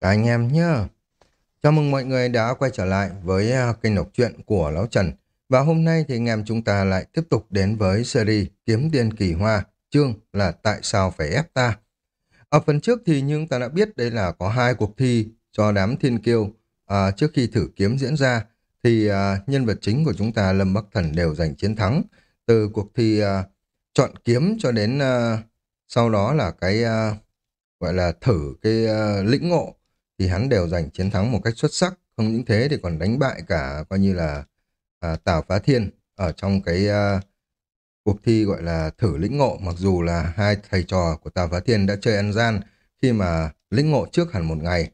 các anh em nhé Chào mừng mọi người đã quay trở lại với à, kênh đọc truyện của Lão Trần. Và hôm nay thì anh em chúng ta lại tiếp tục đến với series Kiếm Tiên Kỳ Hoa, chương là Tại sao phải ép ta. Ở phần trước thì nhưng ta đã biết đây là có hai cuộc thi cho đám thiên kiêu à, trước khi thử kiếm diễn ra thì à, nhân vật chính của chúng ta Lâm Bắc Thần đều giành chiến thắng từ cuộc thi à, chọn kiếm cho đến à, sau đó là cái à, gọi là thử cái à, lĩnh ngộ thì hắn đều giành chiến thắng một cách xuất sắc. Không những thế thì còn đánh bại cả coi như là à, Tào Phá Thiên ở trong cái à, cuộc thi gọi là thử lĩnh ngộ mặc dù là hai thầy trò của Tào Phá Thiên đã chơi ăn gian khi mà lĩnh ngộ trước hẳn một ngày.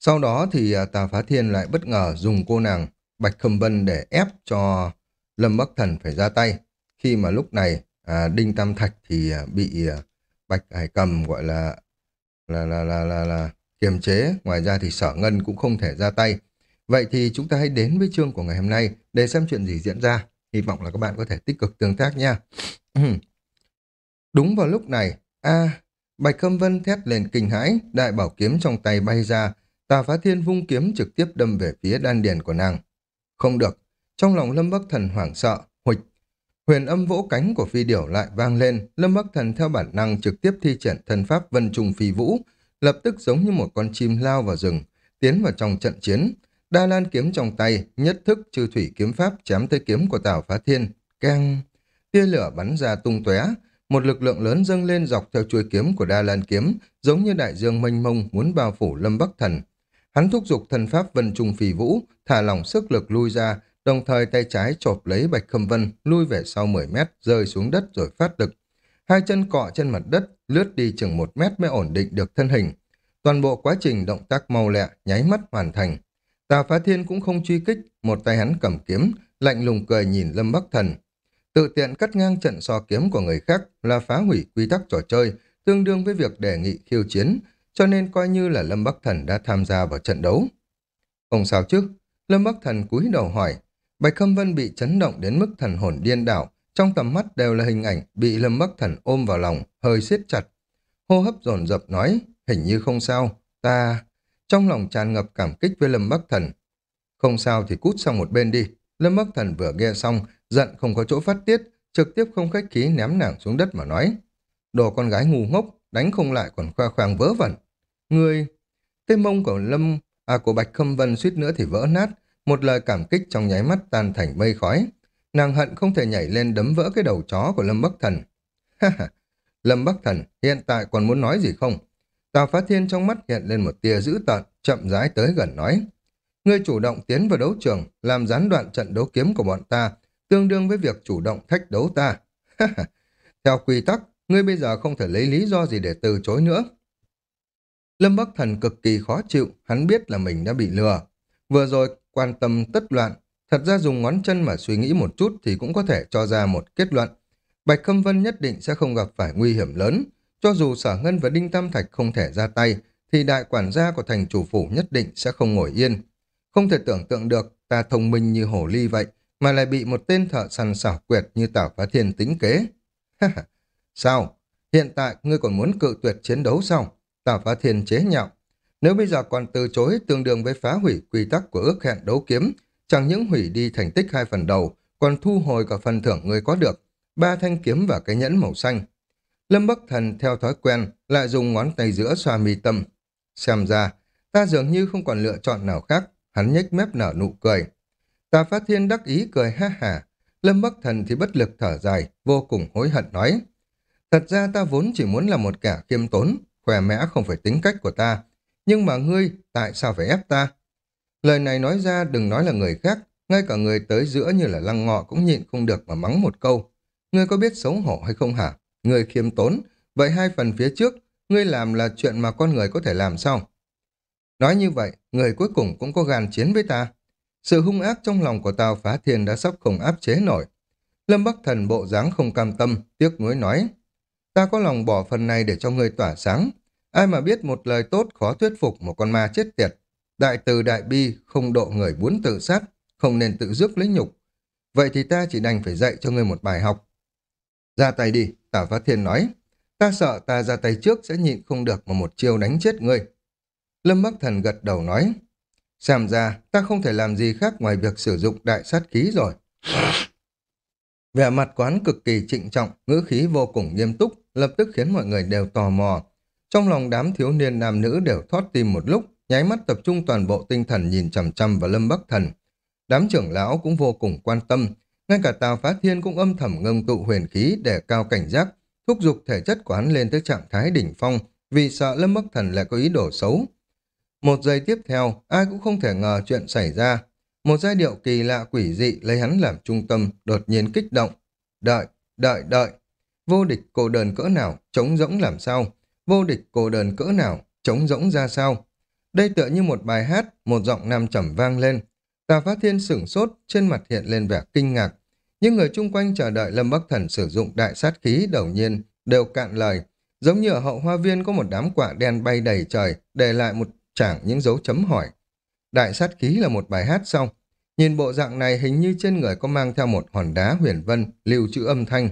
Sau đó thì à, Tào Phá Thiên lại bất ngờ dùng cô nàng Bạch Khâm Vân để ép cho Lâm Bắc Thần phải ra tay. Khi mà lúc này à, Đinh Tam Thạch thì à, bị à, Bạch Hải Cầm gọi là là là là là, là kiềm chế, ngoài ra thì sở ngân cũng không thể ra tay. Vậy thì chúng ta hãy đến với chương của ngày hôm nay để xem chuyện gì diễn ra. Hy vọng là các bạn có thể tích cực tương tác nha. Đúng vào lúc này, a Bạch Khâm Vân thét lên kinh hãi, đại bảo kiếm trong tay bay ra, tà phá thiên vung kiếm trực tiếp đâm về phía đan điền của nàng. Không được, trong lòng Lâm Bắc Thần hoảng sợ, huịch. Huyền âm vỗ cánh của phi điểu lại vang lên, Lâm Bắc Thần theo bản năng trực tiếp thi triển thân pháp vân trùng phi vũ, lập tức giống như một con chim lao vào rừng, tiến vào trong trận chiến. Đa lan kiếm trong tay, nhất thức trừ thủy kiếm pháp chém tới kiếm của Tào Phá Thiên. Keng! Tia lửa bắn ra tung tóe, một lực lượng lớn dâng lên dọc theo chuôi kiếm của Đa Lan kiếm, giống như đại dương mênh mông muốn bao phủ Lâm Bắc Thần. Hắn thúc giục thần pháp Vân Trung Phì Vũ, thả lỏng sức lực lui ra, đồng thời tay trái chộp lấy Bạch Khâm Vân, lui về sau 10 mét, rơi xuống đất rồi phát lực. Hai chân cọ trên mặt đất, lướt đi chừng một mét mới ổn định được thân hình. Toàn bộ quá trình động tác mau lẹ, nháy mắt hoàn thành. tà Phá Thiên cũng không truy kích, một tay hắn cầm kiếm, lạnh lùng cười nhìn Lâm Bắc Thần. Tự tiện cắt ngang trận so kiếm của người khác là phá hủy quy tắc trò chơi, tương đương với việc đề nghị khiêu chiến, cho nên coi như là Lâm Bắc Thần đã tham gia vào trận đấu. Không sao chứ, Lâm Bắc Thần cúi đầu hỏi, Bạch Khâm Vân bị chấn động đến mức thần hồn điên đảo, trong tầm mắt đều là hình ảnh bị Lâm Bắc Thần ôm vào lòng, hơi siết chặt. Hô hấp dồn dập nói, hình như không sao, ta... Trong lòng tràn ngập cảm kích với Lâm Bắc Thần. Không sao thì cút sang một bên đi. Lâm Bắc Thần vừa nghe xong, giận không có chỗ phát tiết, trực tiếp không khách khí ném nàng xuống đất mà nói. Đồ con gái ngu ngốc, đánh không lại còn khoa khoang vớ vẩn. Người... Cái mông của Lâm... À của Bạch Khâm Vân suýt nữa thì vỡ nát, một lời cảm kích trong nháy mắt tan thành mây khói. Nàng hận không thể nhảy lên đấm vỡ cái đầu chó của Lâm Bắc Thần. Ha ha! Lâm Bắc Thần hiện tại còn muốn nói gì không? Tào Phá Thiên trong mắt hiện lên một tia dữ tợn, chậm rãi tới gần nói. Ngươi chủ động tiến vào đấu trường, làm gián đoạn trận đấu kiếm của bọn ta, tương đương với việc chủ động thách đấu ta. Theo quy tắc, ngươi bây giờ không thể lấy lý do gì để từ chối nữa. Lâm Bắc Thần cực kỳ khó chịu, hắn biết là mình đã bị lừa. Vừa rồi quan tâm tất loạn, thật ra dùng ngón chân mà suy nghĩ một chút thì cũng có thể cho ra một kết luận. Bạch Khâm Vân nhất định sẽ không gặp phải nguy hiểm lớn, cho dù Sở Ngân và Đinh Tam Thạch không thể ra tay, thì đại quản gia của thành chủ phủ nhất định sẽ không ngồi yên. Không thể tưởng tượng được ta thông minh như hổ ly vậy, mà lại bị một tên thợ săn xảo quyệt như Tảo Phá Thiên tính kế. sao? Hiện tại ngươi còn muốn cự tuyệt chiến đấu sao? Tảo Phá Thiên chế nhạo. Nếu bây giờ còn từ chối tương đương với phá hủy quy tắc của ước hẹn đấu kiếm, chẳng những hủy đi thành tích hai phần đầu, còn thu hồi cả phần thưởng người có được, ba thanh kiếm và cái nhẫn màu xanh. Lâm Bắc Thần theo thói quen lại dùng ngón tay giữa xoa mi tâm. Xem ra, ta dường như không còn lựa chọn nào khác, hắn nhếch mép nở nụ cười. Ta phát thiên đắc ý cười ha hả, Lâm Bắc Thần thì bất lực thở dài, vô cùng hối hận nói. Thật ra ta vốn chỉ muốn là một kẻ khiêm tốn, khỏe mẽ không phải tính cách của ta. Nhưng mà ngươi, tại sao phải ép ta? Lời này nói ra đừng nói là người khác, ngay cả người tới giữa như là lăng ngọ cũng nhịn không được mà mắng một câu. Ngươi có biết xấu hổ hay không hả? Ngươi khiêm tốn, vậy hai phần phía trước, ngươi làm là chuyện mà con người có thể làm sao? Nói như vậy, người cuối cùng cũng có gan chiến với ta. Sự hung ác trong lòng của Tào Phá Thiên đã sắp không áp chế nổi. Lâm Bắc Thần bộ dáng không cam tâm, tiếc nuối nói. Ta có lòng bỏ phần này để cho ngươi tỏa sáng. Ai mà biết một lời tốt khó thuyết phục một con ma chết tiệt. Đại từ đại bi không độ người muốn tự sát, không nên tự rước lấy nhục. Vậy thì ta chỉ đành phải dạy cho ngươi một bài học. Ra tay đi, Tả Phá Thiên nói. Ta sợ ta ra tay trước sẽ nhịn không được mà một chiêu đánh chết ngươi. Lâm Bắc Thần gật đầu nói, xem ra ta không thể làm gì khác ngoài việc sử dụng đại sát khí rồi. Vẻ mặt quán cực kỳ trịnh trọng, ngữ khí vô cùng nghiêm túc, lập tức khiến mọi người đều tò mò. Trong lòng đám thiếu niên nam nữ đều thoát tim một lúc, nháy mắt tập trung toàn bộ tinh thần nhìn chằm chằm vào Lâm Bắc Thần. Đám trưởng lão cũng vô cùng quan tâm, ngay cả Tào Phá Thiên cũng âm thầm ngâm tụ huyền khí để cao cảnh giác, thúc giục thể chất của hắn lên tới trạng thái đỉnh phong, vì sợ Lâm Bắc Thần lại có ý đồ xấu. Một giây tiếp theo, ai cũng không thể ngờ chuyện xảy ra. Một giai điệu kỳ lạ quỷ dị lấy hắn làm trung tâm, đột nhiên kích động. Đợi, đợi, đợi. Vô địch cô đơn cỡ nào, trống rỗng làm sao? Vô địch cô đơn cỡ nào, trống rỗng ra sao? Đây tựa như một bài hát, một giọng nam trầm vang lên. Tà Phát Thiên sửng sốt, trên mặt hiện lên vẻ kinh ngạc. Những người chung quanh chờ đợi Lâm Bắc Thần sử dụng đại sát khí đầu nhiên, đều cạn lời. Giống như ở hậu hoa viên có một đám quả đen bay đầy trời, để lại một chảng những dấu chấm hỏi. Đại sát khí là một bài hát xong. Nhìn bộ dạng này hình như trên người có mang theo một hòn đá huyền vân, lưu trữ âm thanh.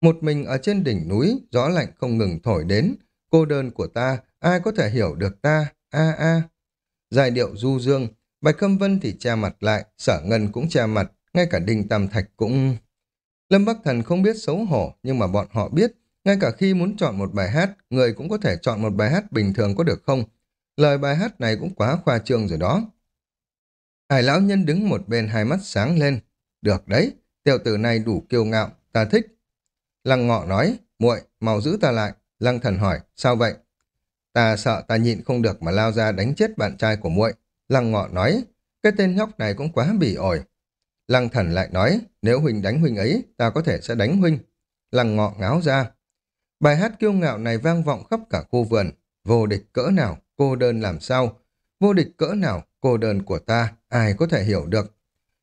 Một mình ở trên đỉnh núi, gió lạnh không ngừng thổi đến. Cô đơn của ta, ai có thể hiểu được ta, a a. Giai điệu du dương, Bạch Câm Vân thì che mặt lại, sở ngân cũng che mặt, ngay cả Đinh Tam Thạch cũng... Lâm Bắc Thần không biết xấu hổ, nhưng mà bọn họ biết, ngay cả khi muốn chọn một bài hát, người cũng có thể chọn một bài hát bình thường có được không? Lời bài hát này cũng quá khoa trương rồi đó. Hải lão nhân đứng một bên hai mắt sáng lên. Được đấy, tiểu tử này đủ kiêu ngạo, ta thích. Lăng ngọ nói, muội mau giữ ta lại. Lăng thần hỏi, sao vậy? Ta sợ ta nhịn không được mà lao ra đánh chết bạn trai của muội. Lăng ngọ nói, cái tên nhóc này cũng quá bỉ ổi. Lăng thần lại nói, nếu huynh đánh huynh ấy, ta có thể sẽ đánh huynh. Lăng ngọ ngáo ra. Bài hát kiêu ngạo này vang vọng khắp cả khu vườn. Vô địch cỡ nào, cô đơn làm sao? Vô địch cỡ nào, cô đơn của ta, ai có thể hiểu được?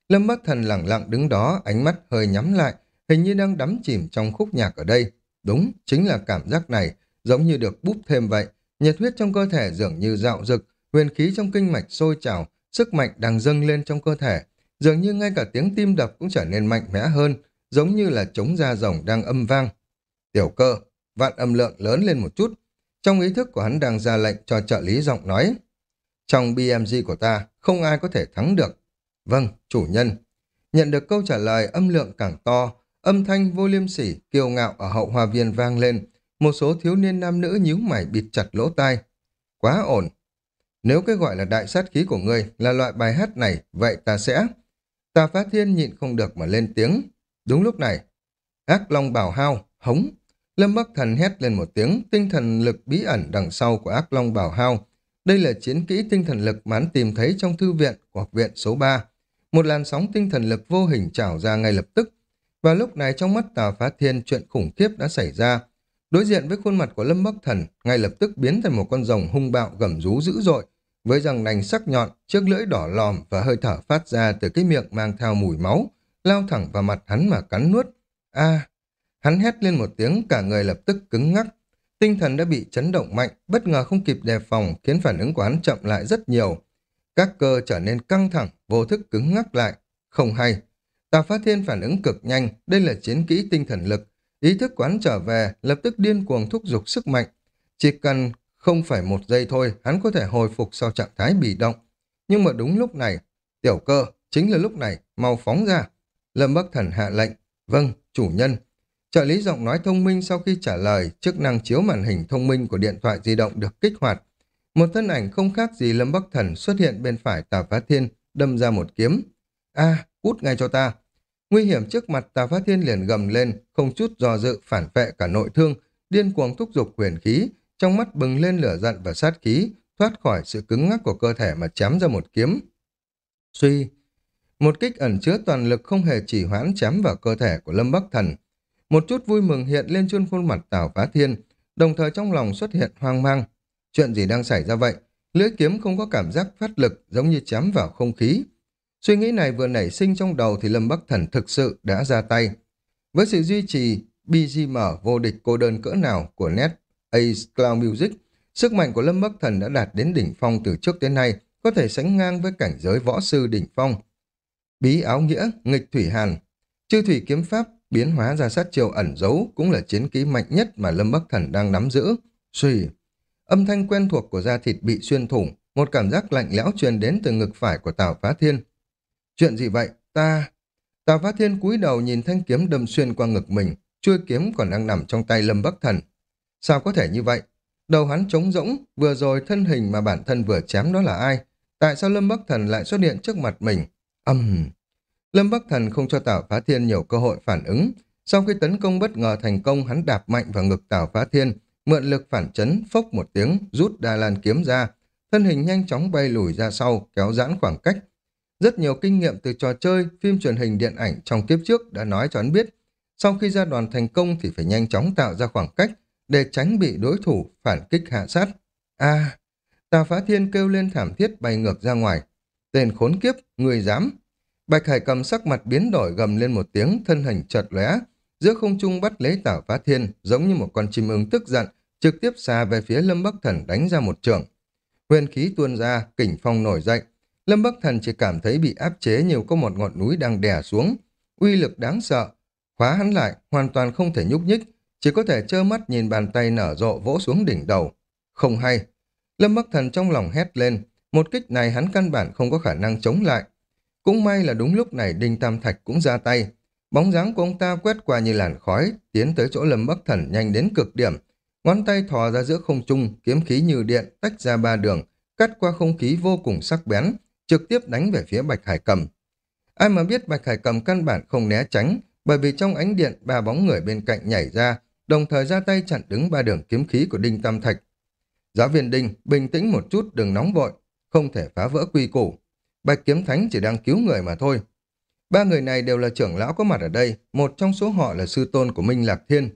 Lâm Bắc Thần lặng lặng đứng đó, ánh mắt hơi nhắm lại, hình như đang đắm chìm trong khúc nhạc ở đây. Đúng, chính là cảm giác này, giống như được búp thêm vậy. Nhiệt huyết trong cơ thể dường như dạo rực, huyền khí trong kinh mạch sôi trào, sức mạnh đang dâng lên trong cơ thể. Dường như ngay cả tiếng tim đập cũng trở nên mạnh mẽ hơn, giống như là trống da rồng đang âm vang. Tiểu cơ, vạn âm lượng lớn lên một chút. Trong ý thức của hắn đang ra lệnh cho trợ lý giọng nói. Trong BMG của ta, không ai có thể thắng được. Vâng, chủ nhân. Nhận được câu trả lời âm lượng càng to, âm thanh vô liêm sỉ, kiêu ngạo ở hậu hoa viên vang lên. Một số thiếu niên nam nữ nhíu mày bịt chặt lỗ tai. Quá ổn. Nếu cái gọi là đại sát khí của ngươi là loại bài hát này, vậy ta sẽ... Tà phá thiên nhịn không được mà lên tiếng. Đúng lúc này, ác long bảo hao, hống. Lâm Bắc Thần hét lên một tiếng, tinh thần lực bí ẩn đằng sau của ác long bảo hao. Đây là chiến kỹ tinh thần lực mà tìm thấy trong thư viện của học viện số 3. Một làn sóng tinh thần lực vô hình trào ra ngay lập tức. Và lúc này trong mắt tà Phá Thiên chuyện khủng khiếp đã xảy ra. Đối diện với khuôn mặt của Lâm Bắc Thần, ngay lập tức biến thành một con rồng hung bạo gầm rú dữ dội, với răng nành sắc nhọn, chiếc lưỡi đỏ lòm và hơi thở phát ra từ cái miệng mang theo mùi máu, lao thẳng vào mặt hắn mà cắn nuốt. A! hắn hét lên một tiếng, cả người lập tức cứng ngắc. Tinh thần đã bị chấn động mạnh, bất ngờ không kịp đề phòng, khiến phản ứng của hắn chậm lại rất nhiều. Các cơ trở nên căng thẳng, vô thức cứng ngắc lại. Không hay. Tà Phát Thiên phản ứng cực nhanh, đây là chiến kỹ tinh thần lực. Ý thức quán trở về, lập tức điên cuồng thúc giục sức mạnh. Chỉ cần không phải một giây thôi, hắn có thể hồi phục sau trạng thái bị động. Nhưng mà đúng lúc này, tiểu cơ, chính là lúc này, mau phóng ra. Lâm Bắc Thần hạ lệnh, vâng, chủ nhân. Trợ lý giọng nói thông minh sau khi trả lời, chức năng chiếu màn hình thông minh của điện thoại di động được kích hoạt. Một thân ảnh không khác gì Lâm Bắc Thần xuất hiện bên phải Tà Phá Thiên, đâm ra một kiếm. a cút ngay cho ta. Nguy hiểm trước mặt Tà Phá Thiên liền gầm lên, không chút do dự phản vệ cả nội thương, điên cuồng thúc giục quyền khí, trong mắt bừng lên lửa giận và sát khí, thoát khỏi sự cứng ngắc của cơ thể mà chém ra một kiếm. Suy, một kích ẩn chứa toàn lực không hề chỉ hoãn chém vào cơ thể của Lâm Bắc Thần. Một chút vui mừng hiện lên trên khuôn mặt Tào Phá Thiên, đồng thời trong lòng xuất hiện hoang mang. Chuyện gì đang xảy ra vậy? Lưỡi kiếm không có cảm giác phát lực giống như chém vào không khí. Suy nghĩ này vừa nảy sinh trong đầu thì Lâm Bắc Thần thực sự đã ra tay. Với sự duy trì BGM vô địch cô đơn cỡ nào của Net Ace Cloud Music, sức mạnh của Lâm Bắc Thần đã đạt đến đỉnh phong từ trước đến nay, có thể sánh ngang với cảnh giới võ sư đỉnh phong. Bí áo nghĩa, nghịch thủy hàn, chư thủy kiếm pháp biến hóa ra sát chiều ẩn giấu cũng là chiến ký mạnh nhất mà Lâm Bắc Thần đang nắm giữ. Suy, âm thanh quen thuộc của da thịt bị xuyên thủng, một cảm giác lạnh lẽo truyền đến từ ngực phải của Tào Phá Thiên. Chuyện gì vậy? Ta... Tào Phá Thiên cúi đầu nhìn thanh kiếm đâm xuyên qua ngực mình, chuôi kiếm còn đang nằm trong tay Lâm Bắc Thần. Sao có thể như vậy? Đầu hắn trống rỗng, vừa rồi thân hình mà bản thân vừa chém đó là ai? Tại sao Lâm Bắc Thần lại xuất hiện trước mặt mình? Âm... Uhm. Lâm Bắc Thần không cho Tào Phá Thiên nhiều cơ hội phản ứng. Sau khi tấn công bất ngờ thành công, hắn đạp mạnh vào ngực Tào Phá Thiên, mượn lực phản chấn, phốc một tiếng, rút đa lan kiếm ra. Thân hình nhanh chóng bay lùi ra sau, kéo giãn khoảng cách. Rất nhiều kinh nghiệm từ trò chơi, phim truyền hình điện ảnh trong kiếp trước đã nói cho hắn biết, sau khi ra đoàn thành công thì phải nhanh chóng tạo ra khoảng cách để tránh bị đối thủ phản kích hạ sát. a à, Tà Phá Thiên kêu lên thảm thiết bay ngược ra ngoài. Tên khốn kiếp, người dám. Bạch Hải cầm sắc mặt biến đổi gầm lên một tiếng, thân hình chợt lóe, giữa không trung bắt lấy Tả Phá Thiên, giống như một con chim ưng tức giận, trực tiếp xa về phía Lâm Bắc Thần đánh ra một trường. Huyền khí tuôn ra, kình phong nổi dậy. Lâm Bắc Thần chỉ cảm thấy bị áp chế nhiều có một ngọn núi đang đè xuống. Uy lực đáng sợ. Khóa hắn lại, hoàn toàn không thể nhúc nhích, chỉ có thể trơ mắt nhìn bàn tay nở rộ vỗ xuống đỉnh đầu. Không hay. Lâm Bắc Thần trong lòng hét lên, một kích này hắn căn bản không có khả năng chống lại. Cũng may là đúng lúc này Đinh Tam Thạch cũng ra tay. Bóng dáng của ông ta quét qua như làn khói, tiến tới chỗ Lâm Bắc Thần nhanh đến cực điểm. Ngón tay thò ra giữa không trung, kiếm khí như điện, tách ra ba đường, cắt qua không khí vô cùng sắc bén, trực tiếp đánh về phía Bạch Hải Cầm. Ai mà biết Bạch Hải Cầm căn bản không né tránh, bởi vì trong ánh điện ba bóng người bên cạnh nhảy ra, đồng thời ra tay chặn đứng ba đường kiếm khí của Đinh Tam Thạch. Giáo viên Đinh, bình tĩnh một chút, đừng nóng vội, không thể phá vỡ quy củ. Bạch Kiếm Thánh chỉ đang cứu người mà thôi. Ba người này đều là trưởng lão có mặt ở đây, một trong số họ là sư tôn của Minh Lạc Thiên.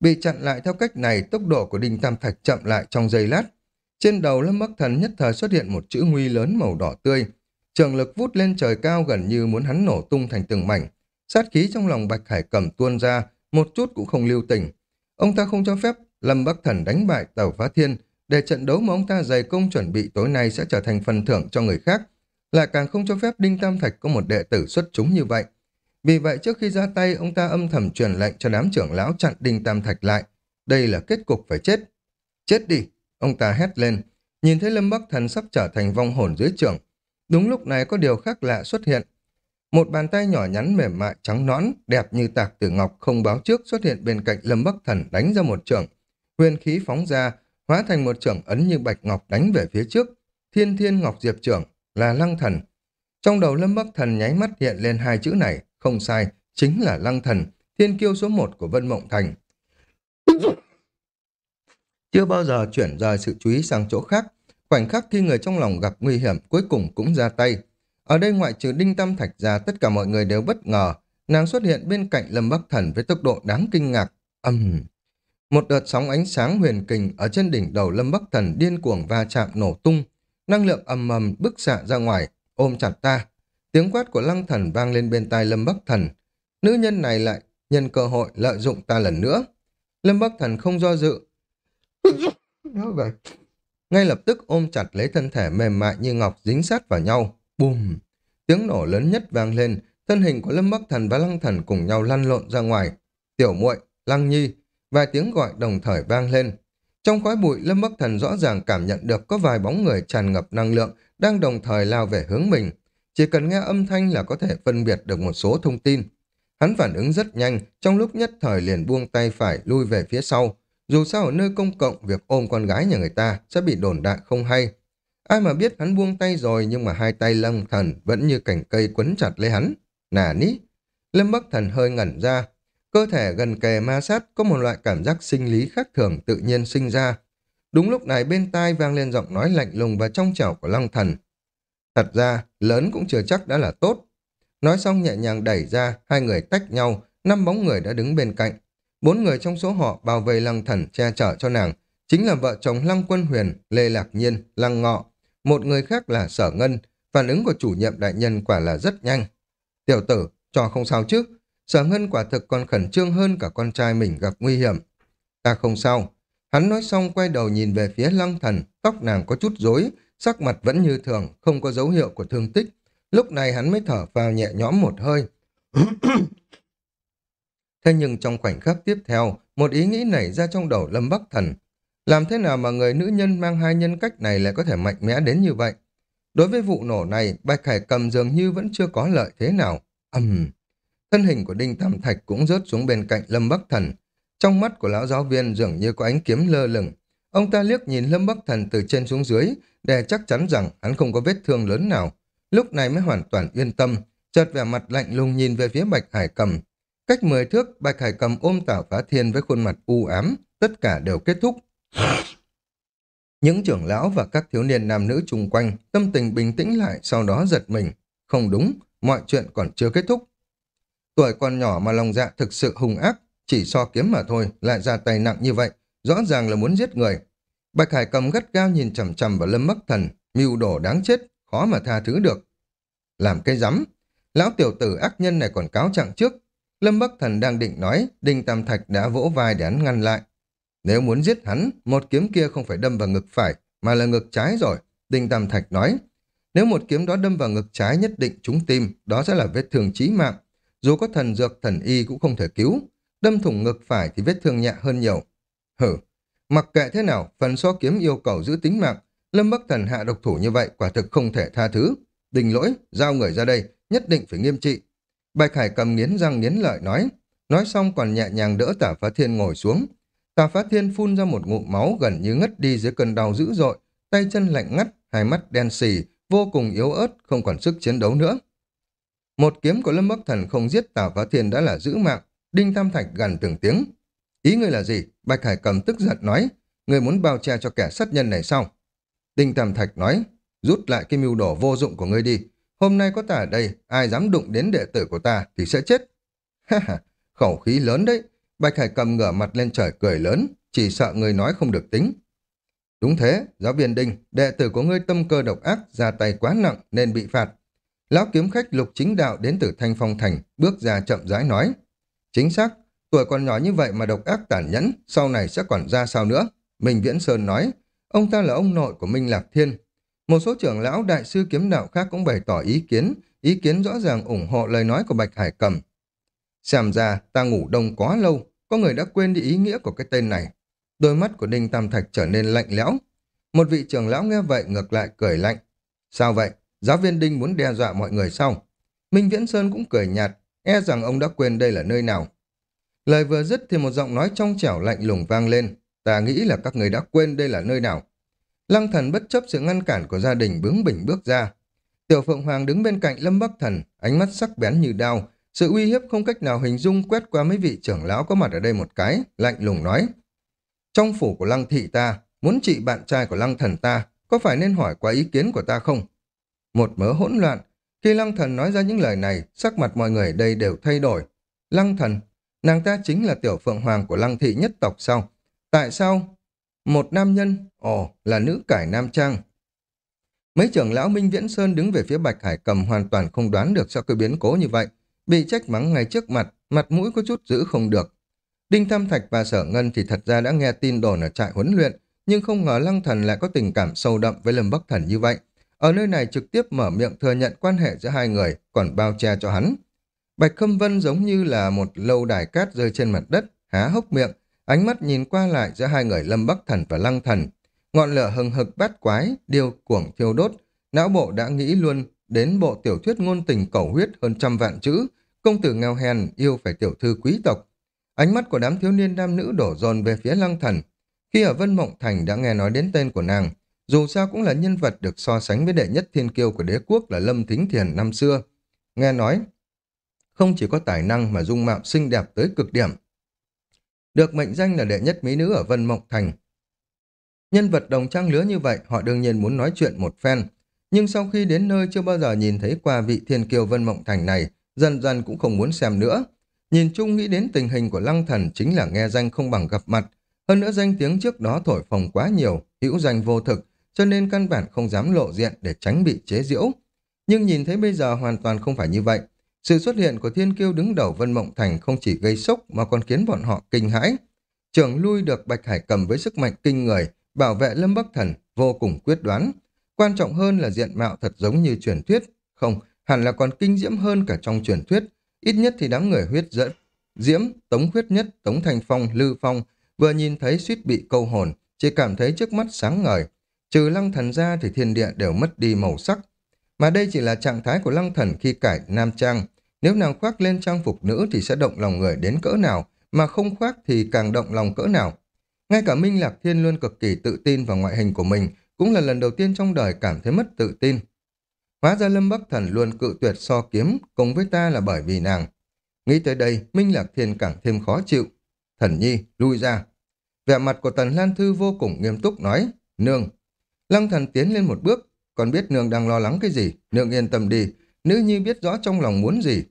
Bị chặn lại theo cách này, tốc độ của Đinh Tam Thạch chậm lại trong giây lát. Trên đầu Lâm Bắc Thần nhất thời xuất hiện một chữ nguy lớn màu đỏ tươi. Trường lực vút lên trời cao gần như muốn hắn nổ tung thành từng mảnh. Sát khí trong lòng Bạch Hải cầm tuôn ra, một chút cũng không lưu tình. Ông ta không cho phép Lâm Bắc Thần đánh bại Tàu Phá Thiên, để trận đấu mà ông ta dày công chuẩn bị tối nay sẽ trở thành phần thưởng cho người khác, lại càng không cho phép Đinh Tam Thạch có một đệ tử xuất chúng như vậy. Vì vậy trước khi ra tay, ông ta âm thầm truyền lệnh cho đám trưởng lão chặn Đinh Tam Thạch lại. Đây là kết cục phải chết. Chết đi! Ông ta hét lên. Nhìn thấy Lâm Bắc Thần sắp trở thành vong hồn dưới trưởng. Đúng lúc này có điều khác lạ xuất hiện. Một bàn tay nhỏ nhắn mềm mại trắng nõn, đẹp như tạc tử ngọc không báo trước xuất hiện bên cạnh Lâm Bắc Thần đánh ra một trường. Huyền khí phóng ra, hóa thành một trường ấn như bạch ngọc đánh về phía trước. Thiên Thiên Ngọc Diệp trưởng là Lăng Thần. Trong đầu Lâm Bắc Thần nháy mắt hiện lên hai chữ này, không sai, chính là Lăng Thần, thiên kiêu số một của Vân Mộng Thành. Chưa bao giờ chuyển rời sự chú ý sang chỗ khác, khoảnh khắc khi người trong lòng gặp nguy hiểm cuối cùng cũng ra tay. Ở đây ngoại trừ Đinh Tâm Thạch ra tất cả mọi người đều bất ngờ, nàng xuất hiện bên cạnh Lâm Bắc Thần với tốc độ đáng kinh ngạc. Âm! Uhm. Một đợt sóng ánh sáng huyền kình ở trên đỉnh đầu Lâm Bắc Thần điên cuồng va chạm nổ tung, năng lượng ầm ầm bức xạ ra ngoài, ôm chặt ta. Tiếng quát của Lăng Thần vang lên bên tai Lâm Bắc Thần. Nữ nhân này lại nhân cơ hội lợi dụng ta lần nữa. Lâm Bắc Thần không do dự. Nói vậy. Ngay lập tức ôm chặt lấy thân thể mềm mại như ngọc dính sát vào nhau. Bùm! Tiếng nổ lớn nhất vang lên, thân hình của Lâm Bắc Thần và Lăng Thần cùng nhau lăn lộn ra ngoài. Tiểu muội, Lăng Nhi, vài tiếng gọi đồng thời vang lên. Trong khói bụi, Lâm Bắc Thần rõ ràng cảm nhận được có vài bóng người tràn ngập năng lượng đang đồng thời lao về hướng mình. Chỉ cần nghe âm thanh là có thể phân biệt được một số thông tin. Hắn phản ứng rất nhanh, trong lúc nhất thời liền buông tay phải lui về phía sau. Dù sao ở nơi công cộng, việc ôm con gái nhà người ta sẽ bị đồn đại không hay. Ai mà biết hắn buông tay rồi nhưng mà hai tay Lâm Thần vẫn như cành cây quấn chặt lấy hắn. Nà ní. Lâm Bắc Thần hơi ngẩn ra, Cơ thể gần kề ma sát có một loại cảm giác sinh lý khác thường tự nhiên sinh ra. Đúng lúc này bên tai vang lên giọng nói lạnh lùng và trong trẻo của Long Thần. Thật ra, lớn cũng chưa chắc đã là tốt. Nói xong nhẹ nhàng đẩy ra, hai người tách nhau, năm bóng người đã đứng bên cạnh. Bốn người trong số họ bảo vệ Lăng Thần che chở cho nàng, chính là vợ chồng Lăng Quân Huyền, Lê Lạc Nhiên, Lăng Ngọ. Một người khác là Sở Ngân, phản ứng của chủ nhiệm đại nhân quả là rất nhanh. Tiểu tử, cho không sao chứ, Sở Ngân quả thực còn khẩn trương hơn cả con trai mình gặp nguy hiểm. Ta không sao. Hắn nói xong quay đầu nhìn về phía lăng thần, tóc nàng có chút rối, sắc mặt vẫn như thường, không có dấu hiệu của thương tích. Lúc này hắn mới thở vào nhẹ nhõm một hơi. Thế nhưng trong khoảnh khắc tiếp theo, một ý nghĩ nảy ra trong đầu Lâm Bắc Thần. Làm thế nào mà người nữ nhân mang hai nhân cách này lại có thể mạnh mẽ đến như vậy? Đối với vụ nổ này, Bạch Hải cầm dường như vẫn chưa có lợi thế nào. Ầm, uhm. Thân hình của Đinh Tam Thạch cũng rớt xuống bên cạnh Lâm Bắc Thần. Trong mắt của lão giáo viên dường như có ánh kiếm lơ lửng. Ông ta liếc nhìn Lâm Bắc Thần từ trên xuống dưới, để chắc chắn rằng hắn không có vết thương lớn nào. Lúc này mới hoàn toàn yên tâm, chợt vẻ mặt lạnh lùng nhìn về phía Bạch Hải Cầm. Cách mười thước, Bạch Hải Cầm ôm Tảo Phá Thiên với khuôn mặt u ám, tất cả đều kết thúc. Những trưởng lão và các thiếu niên nam nữ chung quanh, tâm tình bình tĩnh lại, sau đó giật mình. Không đúng, mọi chuyện còn chưa kết thúc. Tuổi còn nhỏ mà lòng dạ thực sự hung ác, chỉ so kiếm mà thôi, lại ra tay nặng như vậy, rõ ràng là muốn giết người. Bạch Hải cầm gắt gao nhìn chầm chầm vào lâm mắc thần, mưu đồ đáng chết, khó mà tha thứ được. Làm cây rắm, lão tiểu tử ác nhân này còn cáo trạng trước. Lâm Bắc Thần đang định nói, Đinh Tam Thạch đã vỗ vai để hắn ngăn lại. Nếu muốn giết hắn, một kiếm kia không phải đâm vào ngực phải, mà là ngực trái rồi. Đinh Tam Thạch nói, nếu một kiếm đó đâm vào ngực trái nhất định trúng tim, đó sẽ là vết thương chí mạng. Dù có thần dược thần y cũng không thể cứu. Đâm thủng ngực phải thì vết thương nhẹ hơn nhiều. Hử, mặc kệ thế nào, phần so kiếm yêu cầu giữ tính mạng. Lâm Bắc Thần hạ độc thủ như vậy quả thực không thể tha thứ. Đình lỗi, giao người ra đây, nhất định phải nghiêm trị. Bạch Hải cầm nghiến răng nghiến lợi nói. Nói xong còn nhẹ nhàng đỡ tả phá thiên ngồi xuống. Tà Phá Thiên phun ra một ngụm máu gần như ngất đi dưới cơn đau dữ dội, tay chân lạnh ngắt, hai mắt đen xì, vô cùng yếu ớt, không còn sức chiến đấu nữa. Một kiếm của Lâm Bắc Thần không giết Tà Phá Thiên đã là giữ mạng, Đinh Tam Thạch gần từng tiếng. Ý ngươi là gì? Bạch Hải cầm tức giận nói, người muốn bao che cho kẻ sát nhân này sao? Đinh Tam Thạch nói, rút lại cái mưu đồ vô dụng của ngươi đi. Hôm nay có ta ở đây, ai dám đụng đến đệ tử của ta thì sẽ chết. Ha ha, khẩu khí lớn đấy, Bạch Hải cầm ngửa mặt lên trời cười lớn, chỉ sợ người nói không được tính. Đúng thế, giáo viên Đinh, đệ tử của ngươi tâm cơ độc ác, ra tay quá nặng nên bị phạt. Lão kiếm khách lục chính đạo đến từ Thanh Phong Thành, bước ra chậm rãi nói. Chính xác, tuổi còn nhỏ như vậy mà độc ác tàn nhẫn, sau này sẽ còn ra sao nữa? Minh Viễn Sơn nói, ông ta là ông nội của Minh Lạc Thiên. Một số trưởng lão đại sư kiếm đạo khác cũng bày tỏ ý kiến, ý kiến rõ ràng ủng hộ lời nói của Bạch Hải Cầm. Xem ra ta ngủ đông quá lâu, có người đã quên đi ý nghĩa của cái tên này. Đôi mắt của Đinh Tam Thạch trở nên lạnh lẽo. Một vị trưởng lão nghe vậy ngược lại cười lạnh. Sao vậy? Giáo viên Đinh muốn đe dọa mọi người sao? Minh Viễn Sơn cũng cười nhạt, e rằng ông đã quên đây là nơi nào. Lời vừa dứt thì một giọng nói trong trẻo lạnh lùng vang lên. Ta nghĩ là các người đã quên đây là nơi nào. Lăng thần bất chấp sự ngăn cản của gia đình bướng bỉnh bước ra. Tiểu Phượng Hoàng đứng bên cạnh Lâm Bắc Thần, ánh mắt sắc bén như đao, sự uy hiếp không cách nào hình dung quét qua mấy vị trưởng lão có mặt ở đây một cái, lạnh lùng nói. Trong phủ của lăng thị ta, muốn trị bạn trai của lăng thần ta, có phải nên hỏi qua ý kiến của ta không? Một mớ hỗn loạn, khi lăng thần nói ra những lời này, sắc mặt mọi người đây đều thay đổi. Lăng thần, nàng ta chính là tiểu phượng hoàng của lăng thị nhất tộc sao? Tại sao? Một nam nhân, ồ, là nữ cải nam trang. Mấy trưởng lão Minh Viễn Sơn đứng về phía Bạch Hải cầm hoàn toàn không đoán được sao cứ biến cố như vậy. Bị trách mắng ngay trước mặt, mặt mũi có chút giữ không được. Đinh Tham Thạch và Sở Ngân thì thật ra đã nghe tin đồn ở trại huấn luyện, nhưng không ngờ Lăng Thần lại có tình cảm sâu đậm với Lâm Bắc Thần như vậy. Ở nơi này trực tiếp mở miệng thừa nhận quan hệ giữa hai người, còn bao che cho hắn. Bạch Khâm Vân giống như là một lâu đài cát rơi trên mặt đất, há hốc miệng, ánh mắt nhìn qua lại giữa hai người Lâm Bắc Thần và Lăng Thần. Ngọn lửa hừng hực bát quái, điêu cuồng thiêu đốt, não bộ đã nghĩ luôn đến bộ tiểu thuyết ngôn tình cầu huyết hơn trăm vạn chữ, công tử nghèo hèn yêu phải tiểu thư quý tộc. Ánh mắt của đám thiếu niên nam nữ đổ dồn về phía lăng thần. Khi ở Vân Mộng Thành đã nghe nói đến tên của nàng, dù sao cũng là nhân vật được so sánh với đệ nhất thiên kiêu của đế quốc là Lâm Thính Thiền năm xưa. Nghe nói, không chỉ có tài năng mà dung mạo xinh đẹp tới cực điểm. Được mệnh danh là đệ nhất mỹ nữ ở Vân Mộng Thành. Nhân vật đồng trang lứa như vậy, họ đương nhiên muốn nói chuyện một phen, nhưng sau khi đến nơi chưa bao giờ nhìn thấy qua vị thiên kiều Vân Mộng Thành này, dần dần cũng không muốn xem nữa. Nhìn chung nghĩ đến tình hình của lăng thần chính là nghe danh không bằng gặp mặt, hơn nữa danh tiếng trước đó thổi phồng quá nhiều, hữu danh vô thực, cho nên căn bản không dám lộ diện để tránh bị chế giễu. Nhưng nhìn thấy bây giờ hoàn toàn không phải như vậy. Sự xuất hiện của thiên kiêu đứng đầu Vân Mộng Thành không chỉ gây sốc mà còn khiến bọn họ kinh hãi. Trưởng lui được Bạch Hải cầm với sức mạnh kinh người, bảo vệ Lâm Bắc Thần vô cùng quyết đoán. Quan trọng hơn là diện mạo thật giống như truyền thuyết. Không, hẳn là còn kinh diễm hơn cả trong truyền thuyết. Ít nhất thì đám người huyết dẫn. Diễm, Tống Huyết Nhất, Tống Thành Phong, Lư Phong vừa nhìn thấy suýt bị câu hồn, chỉ cảm thấy trước mắt sáng ngời. Trừ lăng thần ra thì thiên địa đều mất đi màu sắc. Mà đây chỉ là trạng thái của lăng thần khi cải nam trang. Nếu nàng khoác lên trang phục nữ thì sẽ động lòng người đến cỡ nào, mà không khoác thì càng động lòng cỡ nào. Ngay cả Minh Lạc Thiên luôn cực kỳ tự tin vào ngoại hình của mình, cũng là lần đầu tiên trong đời cảm thấy mất tự tin. Hóa ra Lâm Bắc Thần luôn cự tuyệt so kiếm cùng với ta là bởi vì nàng. Nghĩ tới đây, Minh Lạc Thiên càng thêm khó chịu. Thần Nhi, lui ra. Vẻ mặt của Tần Lan Thư vô cùng nghiêm túc nói, Nương. Lăng thần tiến lên một bước, còn biết nương đang lo lắng cái gì, nương yên tâm đi, nữ nhi biết rõ trong lòng muốn gì.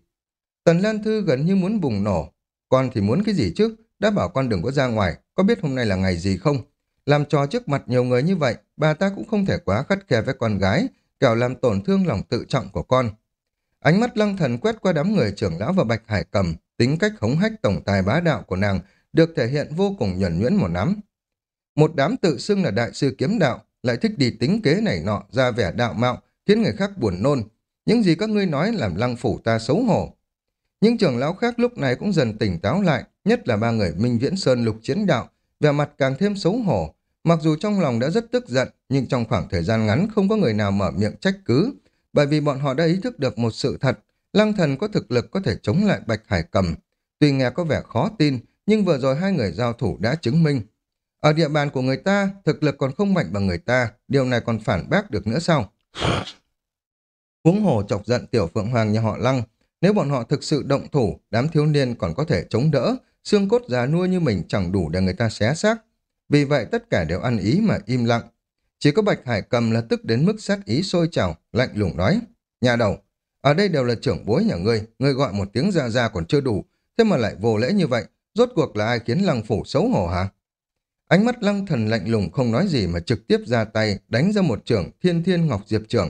Tần Lan Thư gần như muốn bùng nổ, con thì muốn cái gì chứ, đã bảo con đừng có ra ngoài, có biết hôm nay là ngày gì không? Làm trò trước mặt nhiều người như vậy, bà ta cũng không thể quá khắt khe với con gái, kẻo làm tổn thương lòng tự trọng của con. Ánh mắt lăng thần quét qua đám người trưởng lão và bạch hải cầm, tính cách hống hách tổng tài bá đạo của nàng được thể hiện vô cùng nhuẩn nhuyễn một nắm. Một đám tự xưng là đại sư kiếm đạo, lại thích đi tính kế này nọ, ra vẻ đạo mạo, khiến người khác buồn nôn. Những gì các ngươi nói làm lăng phủ ta xấu hổ. Những trưởng lão khác lúc này cũng dần tỉnh táo lại, nhất là ba người Minh Viễn Sơn lục chiến đạo, vẻ mặt càng thêm xấu hổ. Mặc dù trong lòng đã rất tức giận, nhưng trong khoảng thời gian ngắn không có người nào mở miệng trách cứ, bởi vì bọn họ đã ý thức được một sự thật, lăng thần có thực lực có thể chống lại Bạch Hải Cầm. Tuy nghe có vẻ khó tin, nhưng vừa rồi hai người giao thủ đã chứng minh. Ở địa bàn của người ta, thực lực còn không mạnh bằng người ta, điều này còn phản bác được nữa sao? Huống hồ chọc giận tiểu phượng hoàng nhà họ lăng, nếu bọn họ thực sự động thủ, đám thiếu niên còn có thể chống đỡ, xương cốt già nua như mình chẳng đủ để người ta xé xác. Vì vậy tất cả đều ăn ý mà im lặng. Chỉ có Bạch Hải cầm là tức đến mức sát ý sôi trào, lạnh lùng nói. Nhà đầu, ở đây đều là trưởng bối nhà ngươi, ngươi gọi một tiếng ra ra còn chưa đủ, thế mà lại vô lễ như vậy, rốt cuộc là ai khiến lăng phủ xấu hổ hả? Ánh mắt lăng thần lạnh lùng không nói gì mà trực tiếp ra tay đánh ra một trưởng thiên thiên ngọc diệp trưởng.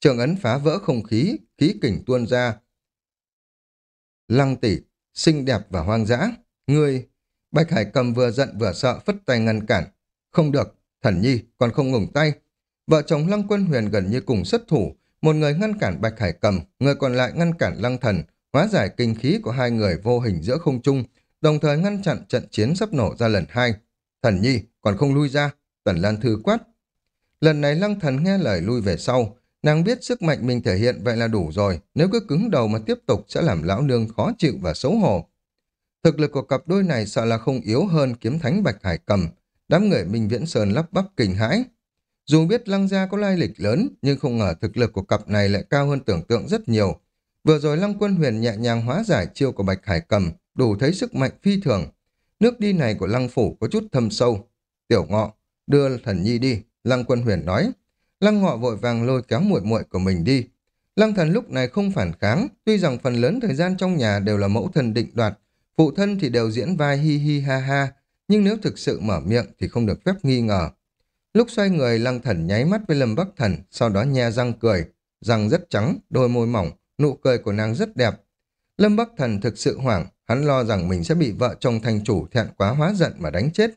Trường ấn phá vỡ không khí, khí kình tuôn ra. Lăng tỷ, xinh đẹp và hoang dã. Ngươi, Bạch Hải cầm vừa giận vừa sợ phất tay ngăn cản. Không được, thần nhi còn không ngừng tay. Vợ chồng Lăng Quân Huyền gần như cùng xuất thủ, một người ngăn cản Bạch Hải cầm, người còn lại ngăn cản Lăng Thần, hóa giải kinh khí của hai người vô hình giữa không trung, đồng thời ngăn chặn trận chiến sắp nổ ra lần hai. Thần nhi còn không lui ra, Tần Lan Thư quát. Lần này Lăng Thần nghe lời lui về sau, nàng biết sức mạnh mình thể hiện vậy là đủ rồi, nếu cứ cứng đầu mà tiếp tục sẽ làm lão nương khó chịu và xấu hổ. Thực lực của cặp đôi này sợ là không yếu hơn kiếm thánh Bạch Hải cầm. Đám người Minh Viễn Sơn lắp bắp kinh hãi. Dù biết Lăng Gia có lai lịch lớn, nhưng không ngờ thực lực của cặp này lại cao hơn tưởng tượng rất nhiều. Vừa rồi Lăng Quân Huyền nhẹ nhàng hóa giải chiêu của Bạch Hải cầm, đủ thấy sức mạnh phi thường. Nước đi này của Lăng Phủ có chút thâm sâu. Tiểu ngọ, đưa thần nhi đi, Lăng Quân Huyền nói. Lăng ngọ vội vàng lôi kéo muội muội của mình đi. Lăng thần lúc này không phản kháng, tuy rằng phần lớn thời gian trong nhà đều là mẫu thần định đoạt, Phụ thân thì đều diễn vai hi hi ha ha, nhưng nếu thực sự mở miệng thì không được phép nghi ngờ. Lúc xoay người lăng thần nháy mắt với Lâm Bắc Thần, sau đó nhe răng cười, răng rất trắng, đôi môi mỏng, nụ cười của nàng rất đẹp. Lâm Bắc Thần thực sự hoảng, hắn lo rằng mình sẽ bị vợ chồng thành chủ thẹn quá hóa giận mà đánh chết.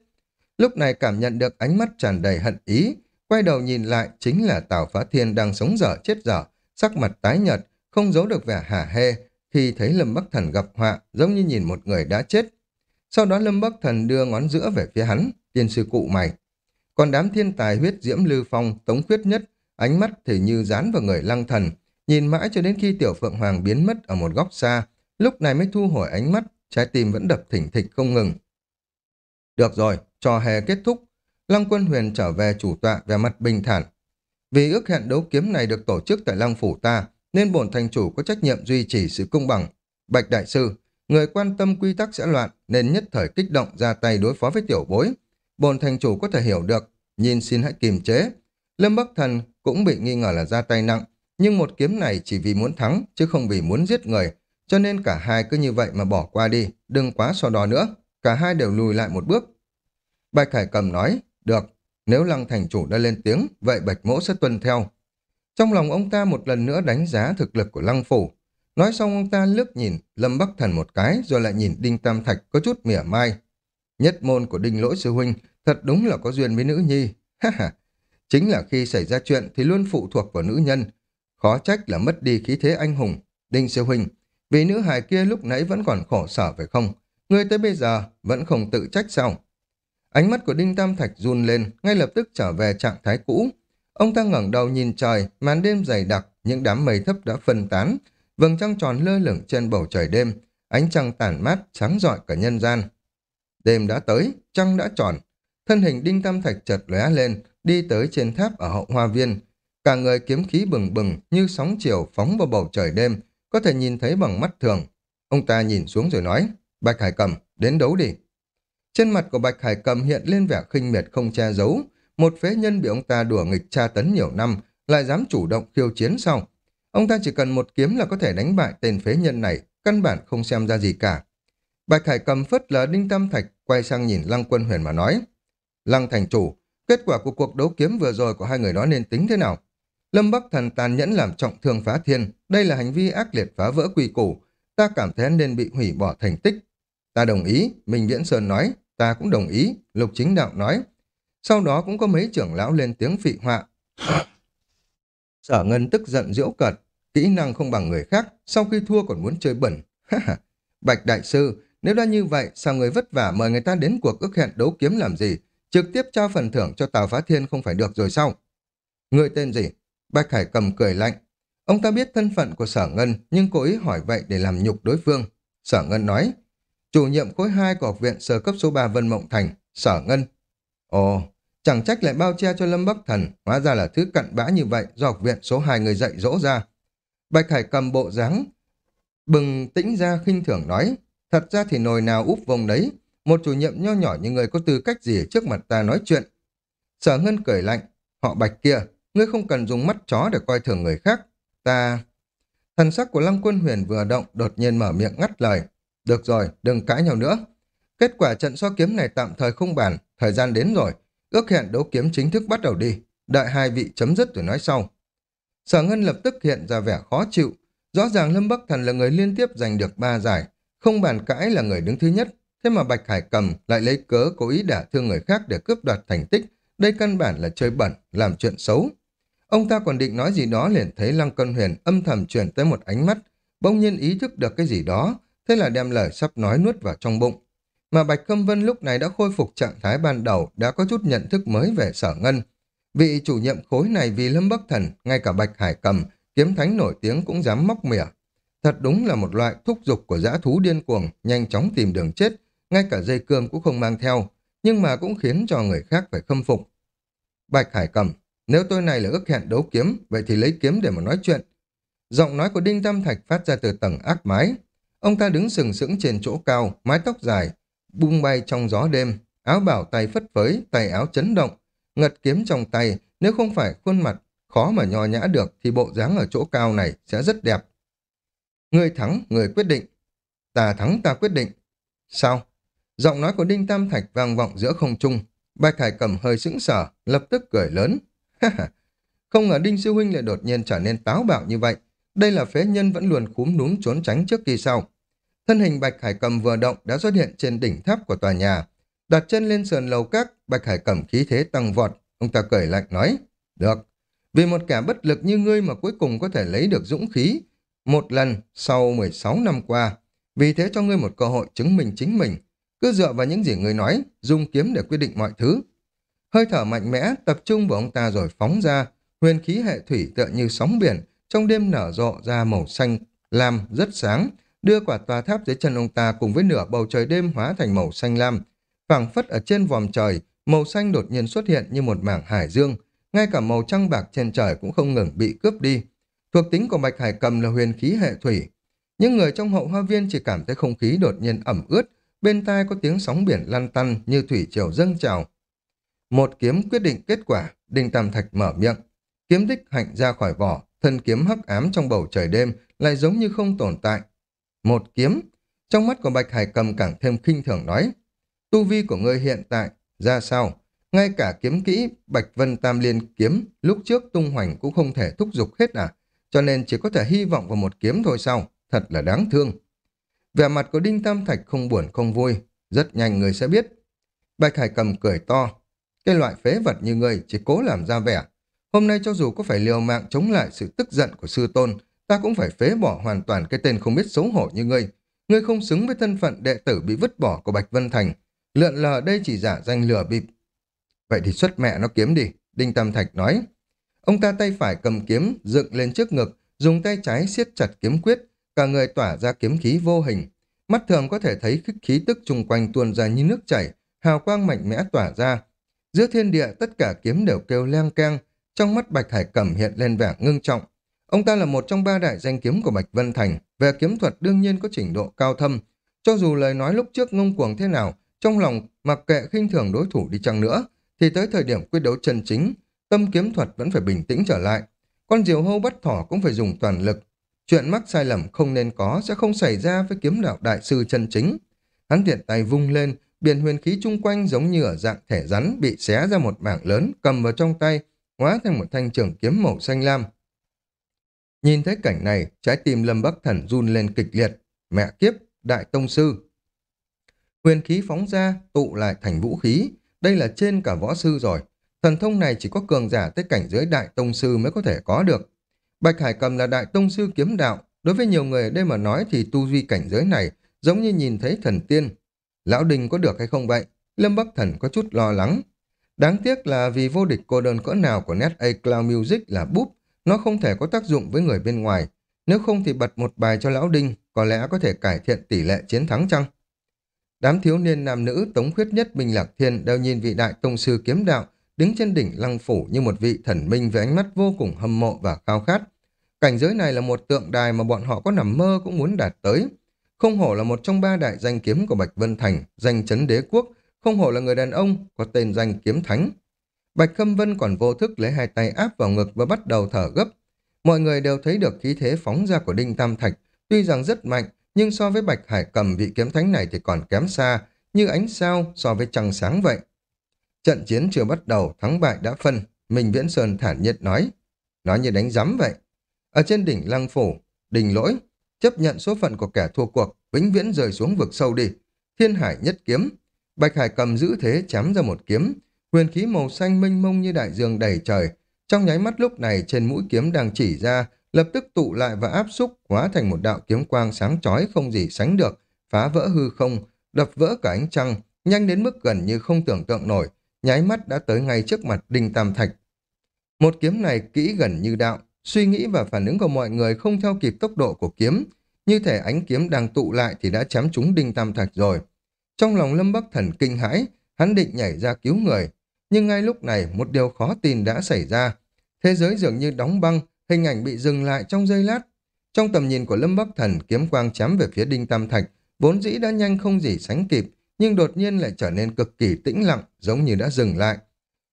Lúc này cảm nhận được ánh mắt tràn đầy hận ý, quay đầu nhìn lại chính là Tào Phá Thiên đang sống dở chết dở, sắc mặt tái nhợt, không giấu được vẻ hả hê, khi thấy Lâm Bắc Thần gặp họa giống như nhìn một người đã chết. Sau đó Lâm Bắc Thần đưa ngón giữa về phía hắn, tiên sư cụ mày. Còn đám thiên tài huyết diễm lưu phong, tống khuyết nhất, ánh mắt thì như dán vào người lăng thần, nhìn mãi cho đến khi tiểu phượng hoàng biến mất ở một góc xa, lúc này mới thu hồi ánh mắt, trái tim vẫn đập thỉnh thịch không ngừng. Được rồi, trò hè kết thúc, Lăng Quân Huyền trở về chủ tọa về mặt bình thản. Vì ước hẹn đấu kiếm này được tổ chức tại Lăng Phủ ta, nên bổn thành chủ có trách nhiệm duy trì sự công bằng. Bạch Đại Sư, người quan tâm quy tắc sẽ loạn nên nhất thời kích động ra tay đối phó với tiểu bối. Bổn thành chủ có thể hiểu được, nhìn xin hãy kiềm chế. Lâm Bắc Thần cũng bị nghi ngờ là ra tay nặng, nhưng một kiếm này chỉ vì muốn thắng chứ không vì muốn giết người, cho nên cả hai cứ như vậy mà bỏ qua đi, đừng quá so đo nữa. Cả hai đều lùi lại một bước. Bạch Hải Cầm nói, được, nếu Lăng Thành Chủ đã lên tiếng, vậy Bạch Mỗ sẽ tuân theo. Trong lòng ông ta một lần nữa đánh giá thực lực của Lăng Phủ. Nói xong ông ta lướt nhìn Lâm Bắc Thần một cái rồi lại nhìn Đinh Tam Thạch có chút mỉa mai. Nhất môn của Đinh Lỗi Sư Huynh thật đúng là có duyên với nữ nhi. Ha ha! Chính là khi xảy ra chuyện thì luôn phụ thuộc vào nữ nhân. Khó trách là mất đi khí thế anh hùng. Đinh Sư Huynh, vì nữ hài kia lúc nãy vẫn còn khổ sở phải không? Người tới bây giờ vẫn không tự trách sao? Ánh mắt của Đinh Tam Thạch run lên, ngay lập tức trở về trạng thái cũ. Ông ta ngẩng đầu nhìn trời, màn đêm dày đặc, những đám mây thấp đã phân tán, vầng trăng tròn lơ lửng trên bầu trời đêm, ánh trăng tản mát, sáng rọi cả nhân gian. Đêm đã tới, trăng đã tròn, thân hình Đinh Tam Thạch chợt lóe lên, đi tới trên tháp ở hậu hoa viên. Cả người kiếm khí bừng bừng như sóng chiều phóng vào bầu trời đêm, có thể nhìn thấy bằng mắt thường. Ông ta nhìn xuống rồi nói, Bạch Hải Cầm, đến đấu đi. Trên mặt của Bạch Hải Cầm hiện lên vẻ khinh miệt không che giấu. Một phế nhân bị ông ta đùa nghịch tra tấn nhiều năm, lại dám chủ động khiêu chiến sau. Ông ta chỉ cần một kiếm là có thể đánh bại tên phế nhân này, căn bản không xem ra gì cả. Bạch Hải Cầm phất lờ Đinh Tam Thạch, quay sang nhìn Lăng Quân Huyền mà nói. Lăng Thành Chủ, kết quả của cuộc đấu kiếm vừa rồi của hai người đó nên tính thế nào? Lâm Bắc Thần tàn nhẫn làm trọng thương phá thiên, đây là hành vi ác liệt phá vỡ quy củ, ta cảm thấy nên bị hủy bỏ thành tích. Ta đồng ý, Minh Viễn Sơn nói, ta cũng đồng ý, Lục Chính Đạo nói. Sau đó cũng có mấy trưởng lão lên tiếng phị họa. Sở Ngân tức giận diễu cợt, kỹ năng không bằng người khác, sau khi thua còn muốn chơi bẩn. Bạch Đại Sư, nếu đã như vậy, sao người vất vả mời người ta đến cuộc ước hẹn đấu kiếm làm gì? Trực tiếp trao phần thưởng cho Tào Phá Thiên không phải được rồi sao? Người tên gì? Bạch Hải cầm cười lạnh. Ông ta biết thân phận của Sở Ngân, nhưng cố ý hỏi vậy để làm nhục đối phương. Sở Ngân nói, chủ nhiệm khối 2 của học viện sơ cấp số 3 Vân Mộng Thành, Sở Ngân. Ồ, chẳng trách lại bao che cho Lâm Bắc Thần, hóa ra là thứ cặn bã như vậy do học viện số 2 người dạy dỗ ra. Bạch Hải cầm bộ dáng bừng tĩnh ra khinh thưởng nói, thật ra thì nồi nào úp vòng đấy, một chủ nhiệm nho nhỏ như người có tư cách gì trước mặt ta nói chuyện. Sở Ngân cười lạnh, họ Bạch kia, ngươi không cần dùng mắt chó để coi thường người khác. Ta... Thần sắc của Lăng Quân Huyền vừa động, đột nhiên mở miệng ngắt lời. Được rồi, đừng cãi nhau nữa. Kết quả trận so kiếm này tạm thời không bàn, thời gian đến rồi. Ước hẹn đấu kiếm chính thức bắt đầu đi. Đợi hai vị chấm dứt rồi nói sau. Sở Ngân lập tức hiện ra vẻ khó chịu. Rõ ràng Lâm Bắc Thần là người liên tiếp giành được ba giải. Không bàn cãi là người đứng thứ nhất. Thế mà Bạch Hải Cầm lại lấy cớ cố ý đả thương người khác để cướp đoạt thành tích. Đây căn bản là chơi bẩn, làm chuyện xấu. Ông ta còn định nói gì đó liền thấy Lăng Cân Huyền âm thầm chuyển tới một ánh mắt, bỗng nhiên ý thức được cái gì đó, thế là đem lời sắp nói nuốt vào trong bụng. Mà Bạch Khâm Vân lúc này đã khôi phục trạng thái ban đầu, đã có chút nhận thức mới về sở ngân. Vị chủ nhiệm khối này vì Lâm Bắc Thần, ngay cả Bạch Hải Cầm, kiếm thánh nổi tiếng cũng dám móc mỉa. Thật đúng là một loại thúc dục của dã thú điên cuồng, nhanh chóng tìm đường chết, ngay cả dây cương cũng không mang theo, nhưng mà cũng khiến cho người khác phải khâm phục. Bạch Hải Cầm, nếu tôi này là ước hẹn đấu kiếm, vậy thì lấy kiếm để mà nói chuyện. Giọng nói của Đinh Tam Thạch phát ra từ tầng ác mái. Ông ta đứng sừng sững trên chỗ cao, mái tóc dài, bung bay trong gió đêm, áo bảo tay phất phới, tay áo chấn động, ngật kiếm trong tay, nếu không phải khuôn mặt khó mà nho nhã được thì bộ dáng ở chỗ cao này sẽ rất đẹp. Người thắng, người quyết định. Ta thắng ta quyết định. Sao? Giọng nói của Đinh Tam Thạch vang vọng giữa không trung. Bạch Hải cầm hơi sững sờ, lập tức cười lớn. không ngờ Đinh Sư Huynh lại đột nhiên trở nên táo bạo như vậy. Đây là phế nhân vẫn luôn cúm núm trốn tránh trước kỳ sau. Thân hình Bạch Hải cầm vừa động đã xuất hiện trên đỉnh tháp của tòa nhà. Đặt chân lên sườn lầu các, Bạch Hải cầm khí thế tăng vọt. Ông ta cười lạnh nói, được. Vì một kẻ bất lực như ngươi mà cuối cùng có thể lấy được dũng khí. Một lần sau 16 năm qua. Vì thế cho ngươi một cơ hội chứng minh chính mình. Cứ dựa vào những gì ngươi nói, dùng kiếm để quyết định mọi thứ. Hơi thở mạnh mẽ tập trung vào ông ta rồi phóng ra, huyền khí hệ thủy tựa như sóng biển, trong đêm nở rộ ra màu xanh, lam rất sáng, đưa quả tòa tháp dưới chân ông ta cùng với nửa bầu trời đêm hóa thành màu xanh lam. phảng phất ở trên vòm trời, màu xanh đột nhiên xuất hiện như một mảng hải dương, ngay cả màu trăng bạc trên trời cũng không ngừng bị cướp đi. Thuộc tính của Bạch Hải Cầm là huyền khí hệ thủy. Những người trong hậu hoa viên chỉ cảm thấy không khí đột nhiên ẩm ướt, bên tai có tiếng sóng biển lăn tăn như thủy triều dâng trào. Một kiếm quyết định kết quả, Đinh Tam Thạch mở miệng. Kiếm đích hạnh ra khỏi vỏ, thân kiếm hắc ám trong bầu trời đêm lại giống như không tồn tại. Một kiếm, trong mắt của Bạch Hải cầm càng thêm khinh thường nói. Tu vi của ngươi hiện tại, ra sao? Ngay cả kiếm kỹ Bạch Vân Tam Liên kiếm lúc trước tung hoành cũng không thể thúc giục hết à? Cho nên chỉ có thể hy vọng vào một kiếm thôi sao? Thật là đáng thương. Vẻ mặt của Đinh Tam Thạch không buồn không vui. Rất nhanh người sẽ biết. Bạch Hải cầm cười to. Cái loại phế vật như ngươi chỉ cố làm ra vẻ. Hôm nay cho dù có phải liều mạng chống lại sự tức giận của sư tôn, ta cũng phải phế bỏ hoàn toàn cái tên không biết xấu hổ như ngươi. Ngươi không xứng với thân phận đệ tử bị vứt bỏ của Bạch Vân Thành. lượn lờ đây chỉ giả danh lừa bịp. Vậy thì xuất mẹ nó kiếm đi, Đinh Tam Thạch nói. Ông ta tay phải cầm kiếm, dựng lên trước ngực, dùng tay trái siết chặt kiếm quyết, cả người tỏa ra kiếm khí vô hình. Mắt thường có thể thấy khí tức chung quanh tuôn ra như nước chảy, hào quang mạnh mẽ tỏa ra. Giữa thiên địa tất cả kiếm đều kêu leng keng, trong mắt Bạch Hải Cẩm hiện lên vẻ ngưng trọng. Ông ta là một trong ba đại danh kiếm của Bạch Vân Thành, về kiếm thuật đương nhiên có trình độ cao thâm. Cho dù lời nói lúc trước ngông cuồng thế nào, trong lòng mặc kệ khinh thường đối thủ đi chăng nữa, thì tới thời điểm quyết đấu chân chính, tâm kiếm thuật vẫn phải bình tĩnh trở lại. Con diều hâu bắt thỏ cũng phải dùng toàn lực. Chuyện mắc sai lầm không nên có sẽ không xảy ra với kiếm đạo đại sư chân chính. Hắn tiện tay vung lên, biển huyền khí chung quanh giống như ở dạng thể rắn bị xé ra một mảng lớn cầm vào trong tay, hóa thành một thanh trường kiếm màu xanh lam. Nhìn thấy cảnh này, trái tim Lâm Bắc Thần run lên kịch liệt. Mẹ kiếp, đại tông sư. Huyền khí phóng ra, tụ lại thành vũ khí. Đây là trên cả võ sư rồi. Thần thông này chỉ có cường giả tới cảnh giới đại tông sư mới có thể có được. Bạch Hải Cầm là đại tông sư kiếm đạo. Đối với nhiều người ở đây mà nói thì tu duy cảnh giới này giống như nhìn thấy thần tiên. Lão Đình có được hay không vậy? Lâm Bắc Thần có chút lo lắng. Đáng tiếc là vì vô địch cô đơn cỡ nào của Net A Cloud Music là búp, nó không thể có tác dụng với người bên ngoài. Nếu không thì bật một bài cho Lão Đinh, có lẽ có thể cải thiện tỷ lệ chiến thắng chăng? Đám thiếu niên nam nữ Tống Khuyết Nhất Minh Lạc Thiên đều nhìn vị đại tông sư kiếm đạo đứng trên đỉnh lăng phủ như một vị thần minh với ánh mắt vô cùng hâm mộ và khao khát. Cảnh giới này là một tượng đài mà bọn họ có nằm mơ cũng muốn đạt tới. Không hổ là một trong ba đại danh kiếm của Bạch Vân Thành, danh chấn đế quốc, không hổ là người đàn ông có tên danh kiếm thánh. Bạch Khâm Vân còn vô thức lấy hai tay áp vào ngực và bắt đầu thở gấp. Mọi người đều thấy được khí thế phóng ra của Đinh Tam Thạch, tuy rằng rất mạnh, nhưng so với Bạch Hải cầm vị kiếm thánh này thì còn kém xa, như ánh sao so với trăng sáng vậy. Trận chiến chưa bắt đầu, thắng bại đã phân, Minh Viễn Sơn thản nhiên nói. Nói như đánh giấm vậy. Ở trên đỉnh lăng phủ, đình lỗi, chấp nhận số phận của kẻ thua cuộc, vĩnh viễn rời xuống vực sâu đi. Thiên hải nhất kiếm. Bạch Hải cầm giữ thế chém ra một kiếm. Huyền khí màu xanh mênh mông như đại dương đầy trời. Trong nháy mắt lúc này trên mũi kiếm đang chỉ ra, lập tức tụ lại và áp xúc hóa thành một đạo kiếm quang sáng chói không gì sánh được, phá vỡ hư không, đập vỡ cả ánh trăng, nhanh đến mức gần như không tưởng tượng nổi, nháy mắt đã tới ngay trước mặt Đinh Tam Thạch. Một kiếm này kỹ gần như đạo, suy nghĩ và phản ứng của mọi người không theo kịp tốc độ của kiếm, như thể ánh kiếm đang tụ lại thì đã chém trúng Đinh Tam Thạch rồi. Trong lòng Lâm Bắc Thần kinh hãi, hắn định nhảy ra cứu người, nhưng ngay lúc này một điều khó tin đã xảy ra. Thế giới dường như đóng băng, hình ảnh bị dừng lại trong giây lát. Trong tầm nhìn của Lâm Bắc Thần, kiếm quang chém về phía Đinh Tam Thạch, vốn dĩ đã nhanh không gì sánh kịp, nhưng đột nhiên lại trở nên cực kỳ tĩnh lặng, giống như đã dừng lại.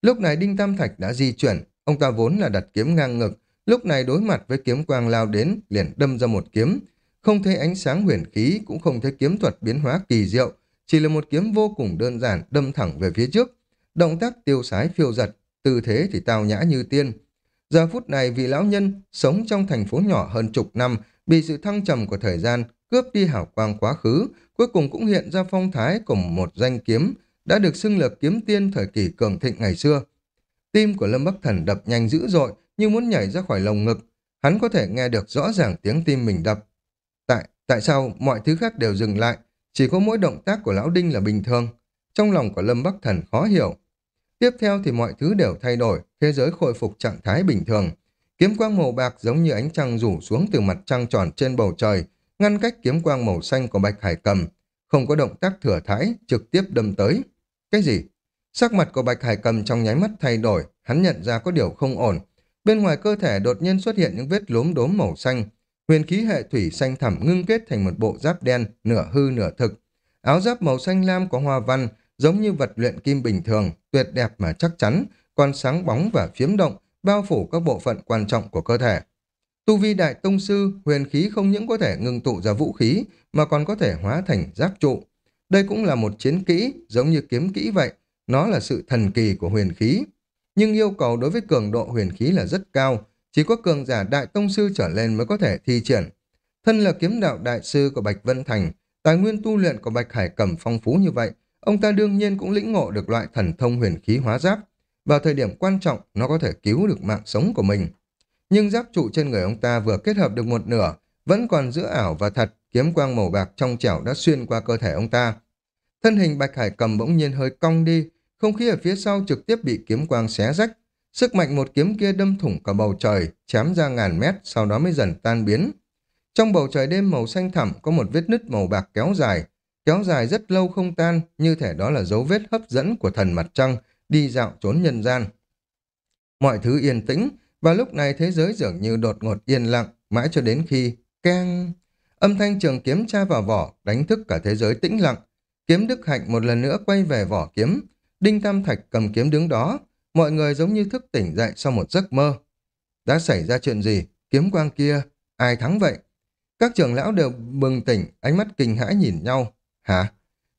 Lúc này Đinh Tam Thạch đã di chuyển, ông ta vốn là đặt kiếm ngang ngực, lúc này đối mặt với kiếm quang lao đến, liền đâm ra một kiếm. Không thấy ánh sáng huyền khí, cũng không thấy kiếm thuật biến hóa kỳ diệu, chỉ là một kiếm vô cùng đơn giản đâm thẳng về phía trước. Động tác tiêu sái phiêu giật, tư thế thì tao nhã như tiên. Giờ phút này vị lão nhân sống trong thành phố nhỏ hơn chục năm, bị sự thăng trầm của thời gian cướp đi hào quang quá khứ, cuối cùng cũng hiện ra phong thái của một danh kiếm đã được xưng là kiếm tiên thời kỳ cường thịnh ngày xưa. Tim của Lâm Bắc Thần đập nhanh dữ dội như muốn nhảy ra khỏi lồng ngực. Hắn có thể nghe được rõ ràng tiếng tim mình đập. Tại, tại sao mọi thứ khác đều dừng lại? Chỉ có mỗi động tác của Lão Đinh là bình thường. Trong lòng của Lâm Bắc Thần khó hiểu. Tiếp theo thì mọi thứ đều thay đổi, thế giới khôi phục trạng thái bình thường. Kiếm quang màu bạc giống như ánh trăng rủ xuống từ mặt trăng tròn trên bầu trời, ngăn cách kiếm quang màu xanh của Bạch Hải Cầm, không có động tác thừa thái, trực tiếp đâm tới. Cái gì? Sắc mặt của Bạch Hải Cầm trong nháy mắt thay đổi, hắn nhận ra có điều không ổn. Bên ngoài cơ thể đột nhiên xuất hiện những vết lốm đốm màu xanh, huyền khí hệ thủy xanh thẳm ngưng kết thành một bộ giáp đen, nửa hư nửa thực. Áo giáp màu xanh lam có hoa văn, giống như vật luyện kim bình thường, tuyệt đẹp mà chắc chắn, còn sáng bóng và phiếm động, bao phủ các bộ phận quan trọng của cơ thể. Tu vi đại tông sư, huyền khí không những có thể ngưng tụ ra vũ khí, mà còn có thể hóa thành giáp trụ. Đây cũng là một chiến kỹ, giống như kiếm kỹ vậy, nó là sự thần kỳ của huyền khí. Nhưng yêu cầu đối với cường độ huyền khí là rất cao, chỉ có cường giả đại tông sư trở lên mới có thể thi triển. Thân là kiếm đạo đại sư của Bạch Vân Thành, tài nguyên tu luyện của Bạch Hải Cẩm phong phú như vậy, ông ta đương nhiên cũng lĩnh ngộ được loại thần thông huyền khí hóa giáp. Vào thời điểm quan trọng, nó có thể cứu được mạng sống của mình nhưng giáp trụ trên người ông ta vừa kết hợp được một nửa, vẫn còn giữa ảo và thật, kiếm quang màu bạc trong chảo đã xuyên qua cơ thể ông ta. Thân hình Bạch Hải cầm bỗng nhiên hơi cong đi, không khí ở phía sau trực tiếp bị kiếm quang xé rách. Sức mạnh một kiếm kia đâm thủng cả bầu trời, chém ra ngàn mét, sau đó mới dần tan biến. Trong bầu trời đêm màu xanh thẳm có một vết nứt màu bạc kéo dài, kéo dài rất lâu không tan, như thể đó là dấu vết hấp dẫn của thần mặt trăng, đi dạo trốn nhân gian. Mọi thứ yên tĩnh, và lúc này thế giới dường như đột ngột yên lặng, mãi cho đến khi keng... Âm thanh trường kiếm tra vào vỏ, đánh thức cả thế giới tĩnh lặng. Kiếm Đức Hạnh một lần nữa quay về vỏ kiếm. Đinh Tam Thạch cầm kiếm đứng đó. Mọi người giống như thức tỉnh dậy sau một giấc mơ. Đã xảy ra chuyện gì? Kiếm quang kia, ai thắng vậy? Các trưởng lão đều bừng tỉnh, ánh mắt kinh hãi nhìn nhau. Hả?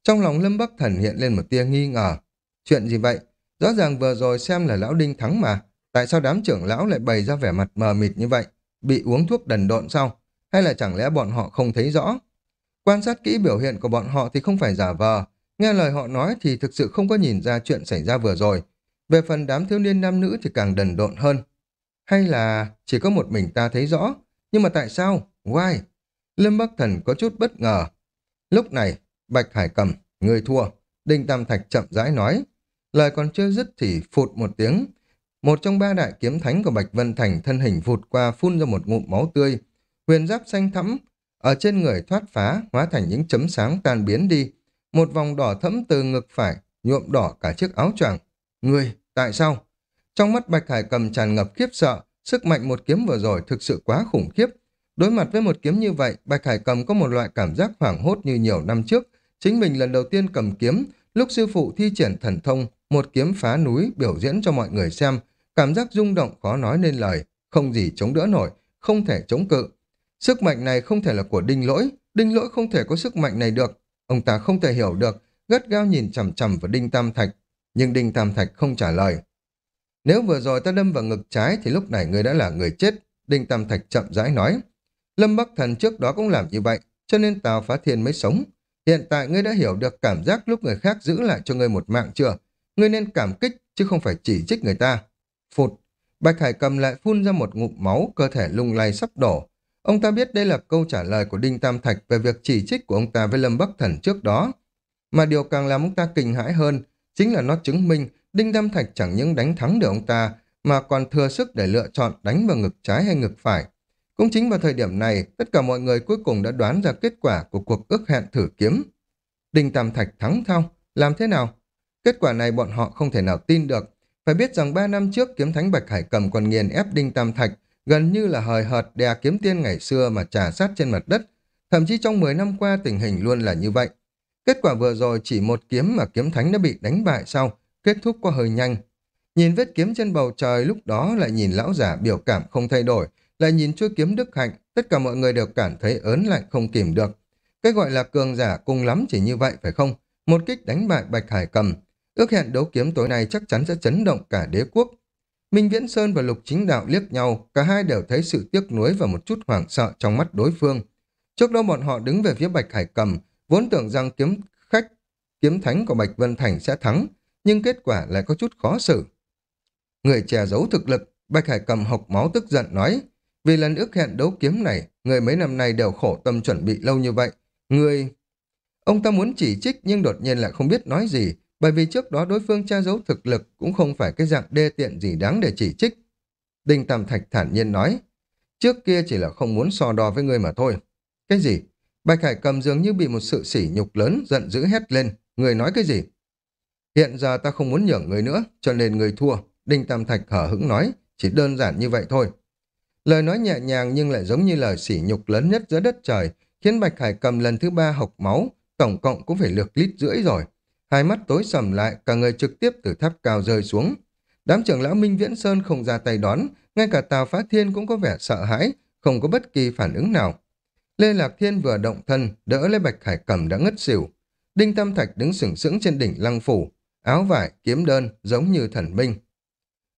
Trong lòng Lâm Bắc Thần hiện lên một tia nghi ngờ. Chuyện gì vậy? Rõ ràng vừa rồi xem là lão Đinh thắng mà. Tại sao đám trưởng lão lại bày ra vẻ mặt mờ mịt như vậy? Bị uống thuốc đần độn sao? Hay là chẳng lẽ bọn họ không thấy rõ? Quan sát kỹ biểu hiện của bọn họ thì không phải giả vờ. Nghe lời họ nói thì thực sự không có nhìn ra chuyện xảy ra vừa rồi. Về phần đám thiếu niên nam nữ thì càng đần độn hơn. Hay là chỉ có một mình ta thấy rõ? Nhưng mà tại sao? Why? Lâm Bắc Thần có chút bất ngờ. Lúc này, Bạch Hải cầm, người thua. Đinh Tam Thạch chậm rãi nói. Lời còn chưa dứt thì phụt một tiếng. Một trong ba đại kiếm thánh của Bạch Vân Thành thân hình vụt qua phun ra một ngụm máu tươi. Huyền giáp xanh thẫm, ở trên người thoát phá, hóa thành những chấm sáng tan biến đi. Một vòng đỏ thẫm từ ngực phải, nhuộm đỏ cả chiếc áo choàng. Người, tại sao? Trong mắt Bạch Hải cầm tràn ngập khiếp sợ, sức mạnh một kiếm vừa rồi thực sự quá khủng khiếp. Đối mặt với một kiếm như vậy, Bạch Hải cầm có một loại cảm giác hoảng hốt như nhiều năm trước. Chính mình lần đầu tiên cầm kiếm, lúc sư phụ thi triển thần thông, một kiếm phá núi biểu diễn cho mọi người xem, cảm giác rung động khó nói nên lời, không gì chống đỡ nổi, không thể chống cự. Sức mạnh này không thể là của đinh lỗi, đinh lỗi không thể có sức mạnh này được. Ông ta không thể hiểu được, gắt gao nhìn chằm chằm vào đinh tam thạch, nhưng đinh tam thạch không trả lời. Nếu vừa rồi ta đâm vào ngực trái thì lúc này ngươi đã là người chết, đinh tam thạch chậm rãi nói. Lâm Bắc Thần trước đó cũng làm như vậy, cho nên Tào Phá Thiên mới sống. Hiện tại ngươi đã hiểu được cảm giác lúc người khác giữ lại cho ngươi một mạng chưa? Ngươi nên cảm kích, chứ không phải chỉ trích người ta. Phụt, Bạch Hải cầm lại phun ra một ngụm máu, cơ thể lung lay sắp đổ. Ông ta biết đây là câu trả lời của Đinh Tam Thạch về việc chỉ trích của ông ta với Lâm Bắc Thần trước đó. Mà điều càng làm ông ta kinh hãi hơn, chính là nó chứng minh Đinh Tam Thạch chẳng những đánh thắng được ông ta, mà còn thừa sức để lựa chọn đánh vào ngực trái hay ngực phải. Cũng chính vào thời điểm này, tất cả mọi người cuối cùng đã đoán ra kết quả của cuộc ước hẹn thử kiếm. Đinh Tam Thạch thắng thao, làm thế nào? Kết quả này bọn họ không thể nào tin được. Phải biết rằng ba năm trước kiếm thánh Bạch Hải cầm còn nghiền ép Đinh Tam Thạch, gần như là hời hợt đè kiếm tiên ngày xưa mà trả sát trên mặt đất. Thậm chí trong 10 năm qua tình hình luôn là như vậy. Kết quả vừa rồi chỉ một kiếm mà kiếm thánh đã bị đánh bại sau, kết thúc qua hơi nhanh. Nhìn vết kiếm trên bầu trời lúc đó lại nhìn lão giả biểu cảm không thay đổi, lại nhìn chuôi kiếm đức hạnh, tất cả mọi người đều cảm thấy ớn lạnh không kìm được. Cái gọi là cường giả cùng lắm chỉ như vậy phải không? Một kích đánh bại Bạch Hải cầm. Ước hẹn đấu kiếm tối nay chắc chắn sẽ chấn động cả đế quốc. Minh Viễn Sơn và Lục Chính Đạo liếc nhau, cả hai đều thấy sự tiếc nuối và một chút hoảng sợ trong mắt đối phương. Trước đó bọn họ đứng về phía Bạch Hải cầm, vốn tưởng rằng kiếm khách, kiếm thánh của Bạch Vân Thành sẽ thắng, nhưng kết quả lại có chút khó xử. Người che giấu thực lực, Bạch Hải cầm hộc máu tức giận nói, vì lần ước hẹn đấu kiếm này, người mấy năm nay đều khổ tâm chuẩn bị lâu như vậy. Người... Ông ta muốn chỉ trích nhưng đột nhiên lại không biết nói gì, bởi vì trước đó đối phương tra giấu thực lực cũng không phải cái dạng đê tiện gì đáng để chỉ trích. Đinh Tam Thạch thản nhiên nói, trước kia chỉ là không muốn so đo với người mà thôi. Cái gì? Bạch Hải cầm dường như bị một sự sỉ nhục lớn, giận dữ hét lên. Người nói cái gì? Hiện giờ ta không muốn nhường người nữa, cho nên người thua. Đinh Tam Thạch hở hững nói, chỉ đơn giản như vậy thôi. Lời nói nhẹ nhàng nhưng lại giống như lời sỉ nhục lớn nhất giữa đất trời, khiến Bạch Hải cầm lần thứ ba hộc máu, tổng cộng cũng phải lược lít rưỡi rồi. Hai mắt tối sầm lại, cả người trực tiếp từ tháp cao rơi xuống. Đám trưởng lão Minh Viễn Sơn không ra tay đón, ngay cả Tào Phá Thiên cũng có vẻ sợ hãi, không có bất kỳ phản ứng nào. Lê Lạc Thiên vừa động thân, đỡ lấy Bạch Hải cầm đã ngất xỉu. Đinh Tam Thạch đứng sừng sững trên đỉnh lăng phủ, áo vải, kiếm đơn, giống như thần binh.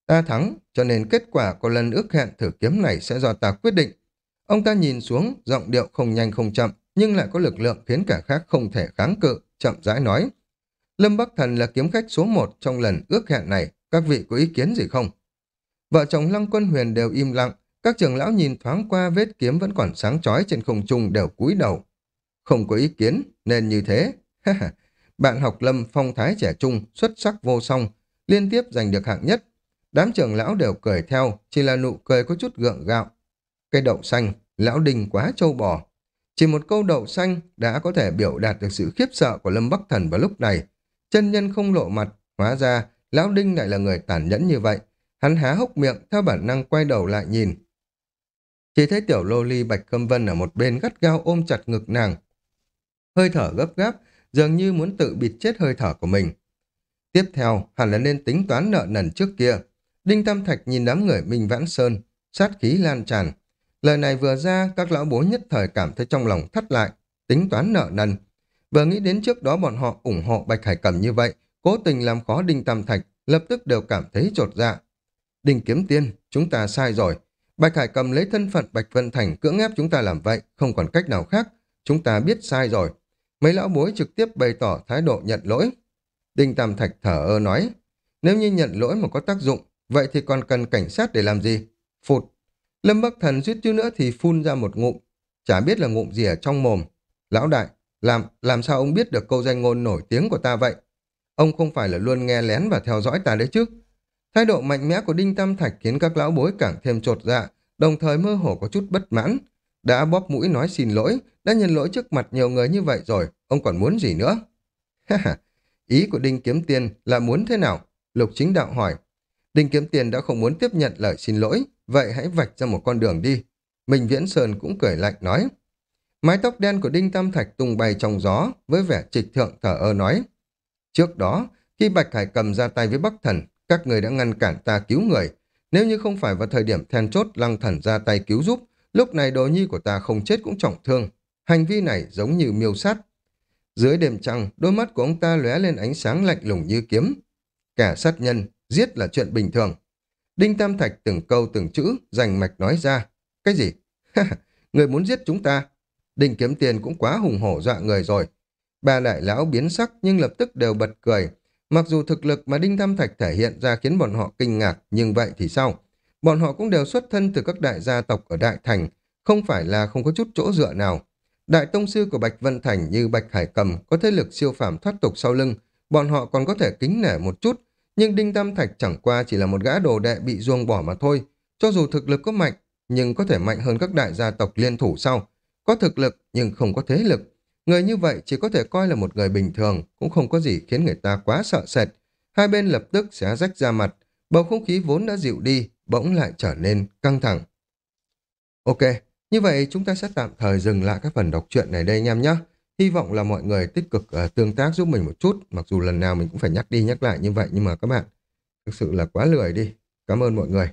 Ta thắng, cho nên kết quả của lần ước hẹn thử kiếm này sẽ do ta quyết định. Ông ta nhìn xuống, giọng điệu không nhanh không chậm, nhưng lại có lực lượng khiến cả khác không thể kháng cự, chậm rãi nói. Lâm Bắc Thần là kiếm khách số một trong lần ước hẹn này, các vị có ý kiến gì không? Vợ chồng Lăng Quân Huyền đều im lặng, các trưởng lão nhìn thoáng qua vết kiếm vẫn còn sáng chói trên không trung đều cúi đầu. Không có ý kiến, nên như thế. bạn học Lâm phong thái trẻ trung, xuất sắc vô song, liên tiếp giành được hạng nhất. Đám trưởng lão đều cười theo, chỉ là nụ cười có chút gượng gạo. Cây đậu xanh, lão đình quá trâu bò. Chỉ một câu đậu xanh đã có thể biểu đạt được sự khiếp sợ của Lâm Bắc Thần vào lúc này. Chân nhân không lộ mặt, hóa ra lão đinh lại là người tàn nhẫn như vậy. Hắn há hốc miệng theo bản năng quay đầu lại nhìn. Chỉ thấy tiểu lô ly Bạch Câm Vân ở một bên gắt gao ôm chặt ngực nàng. Hơi thở gấp gáp, dường như muốn tự bịt chết hơi thở của mình. Tiếp theo, hẳn là nên tính toán nợ nần trước kia. Đinh Tam Thạch nhìn đám người Minh Vãn Sơn, sát khí lan tràn. Lời này vừa ra, các lão bố nhất thời cảm thấy trong lòng thắt lại, tính toán nợ nần. Vừa nghĩ đến trước đó bọn họ ủng hộ Bạch Hải Cầm như vậy, cố tình làm khó Đinh Tam Thạch, lập tức đều cảm thấy trột dạ. Đinh Kiếm Tiên, chúng ta sai rồi. Bạch Hải Cầm lấy thân phận Bạch Vân Thành cưỡng ép chúng ta làm vậy, không còn cách nào khác. Chúng ta biết sai rồi. Mấy lão bối trực tiếp bày tỏ thái độ nhận lỗi. Đinh Tam Thạch thở ơ nói, nếu như nhận lỗi mà có tác dụng, vậy thì còn cần cảnh sát để làm gì? Phụt. Lâm Bắc Thần suýt chút nữa thì phun ra một ngụm, chả biết là ngụm gì ở trong mồm. Lão đại, làm làm sao ông biết được câu danh ngôn nổi tiếng của ta vậy? Ông không phải là luôn nghe lén và theo dõi ta đấy chứ? Thái độ mạnh mẽ của Đinh Tam Thạch khiến các lão bối càng thêm trột dạ, đồng thời mơ hồ có chút bất mãn. Đã bóp mũi nói xin lỗi, đã nhận lỗi trước mặt nhiều người như vậy rồi, ông còn muốn gì nữa? Ý của Đinh Kiếm Tiên là muốn thế nào? Lục chính đạo hỏi. Đinh Kiếm Tiên đã không muốn tiếp nhận lời xin lỗi, vậy hãy vạch ra một con đường đi. Minh Viễn Sơn cũng cười lạnh nói. Mái tóc đen của Đinh Tam Thạch tung bay trong gió, với vẻ trịch thượng thở ơ nói. Trước đó, khi Bạch Hải cầm ra tay với Bắc Thần, các người đã ngăn cản ta cứu người. Nếu như không phải vào thời điểm then chốt lăng thần ra tay cứu giúp, lúc này đồ nhi của ta không chết cũng trọng thương. Hành vi này giống như miêu sát. Dưới đêm trăng, đôi mắt của ông ta lóe lên ánh sáng lạnh lùng như kiếm. Cả sát nhân, giết là chuyện bình thường. Đinh Tam Thạch từng câu từng chữ, rành mạch nói ra. Cái gì? người muốn giết chúng ta. Đinh Kiếm Tiền cũng quá hùng hổ dọa người rồi. Ba đại lão biến sắc nhưng lập tức đều bật cười. Mặc dù thực lực mà Đinh Tam Thạch thể hiện ra khiến bọn họ kinh ngạc, nhưng vậy thì sao? Bọn họ cũng đều xuất thân từ các đại gia tộc ở Đại Thành, không phải là không có chút chỗ dựa nào. Đại tông sư của Bạch Vân Thành như Bạch Hải Cầm có thế lực siêu phàm thoát tục sau lưng, bọn họ còn có thể kính nể một chút, nhưng Đinh Tam Thạch chẳng qua chỉ là một gã đồ đệ bị ruông bỏ mà thôi. Cho dù thực lực có mạnh, nhưng có thể mạnh hơn các đại gia tộc liên thủ sau. Có thực lực nhưng không có thế lực. Người như vậy chỉ có thể coi là một người bình thường, cũng không có gì khiến người ta quá sợ sệt. Hai bên lập tức sẽ rách ra mặt, bầu không khí vốn đã dịu đi, bỗng lại trở nên căng thẳng. Ok, như vậy chúng ta sẽ tạm thời dừng lại các phần đọc truyện này đây anh em nhé. Hy vọng là mọi người tích cực uh, tương tác giúp mình một chút, mặc dù lần nào mình cũng phải nhắc đi nhắc lại như vậy nhưng mà các bạn thực sự là quá lười đi. Cảm ơn mọi người.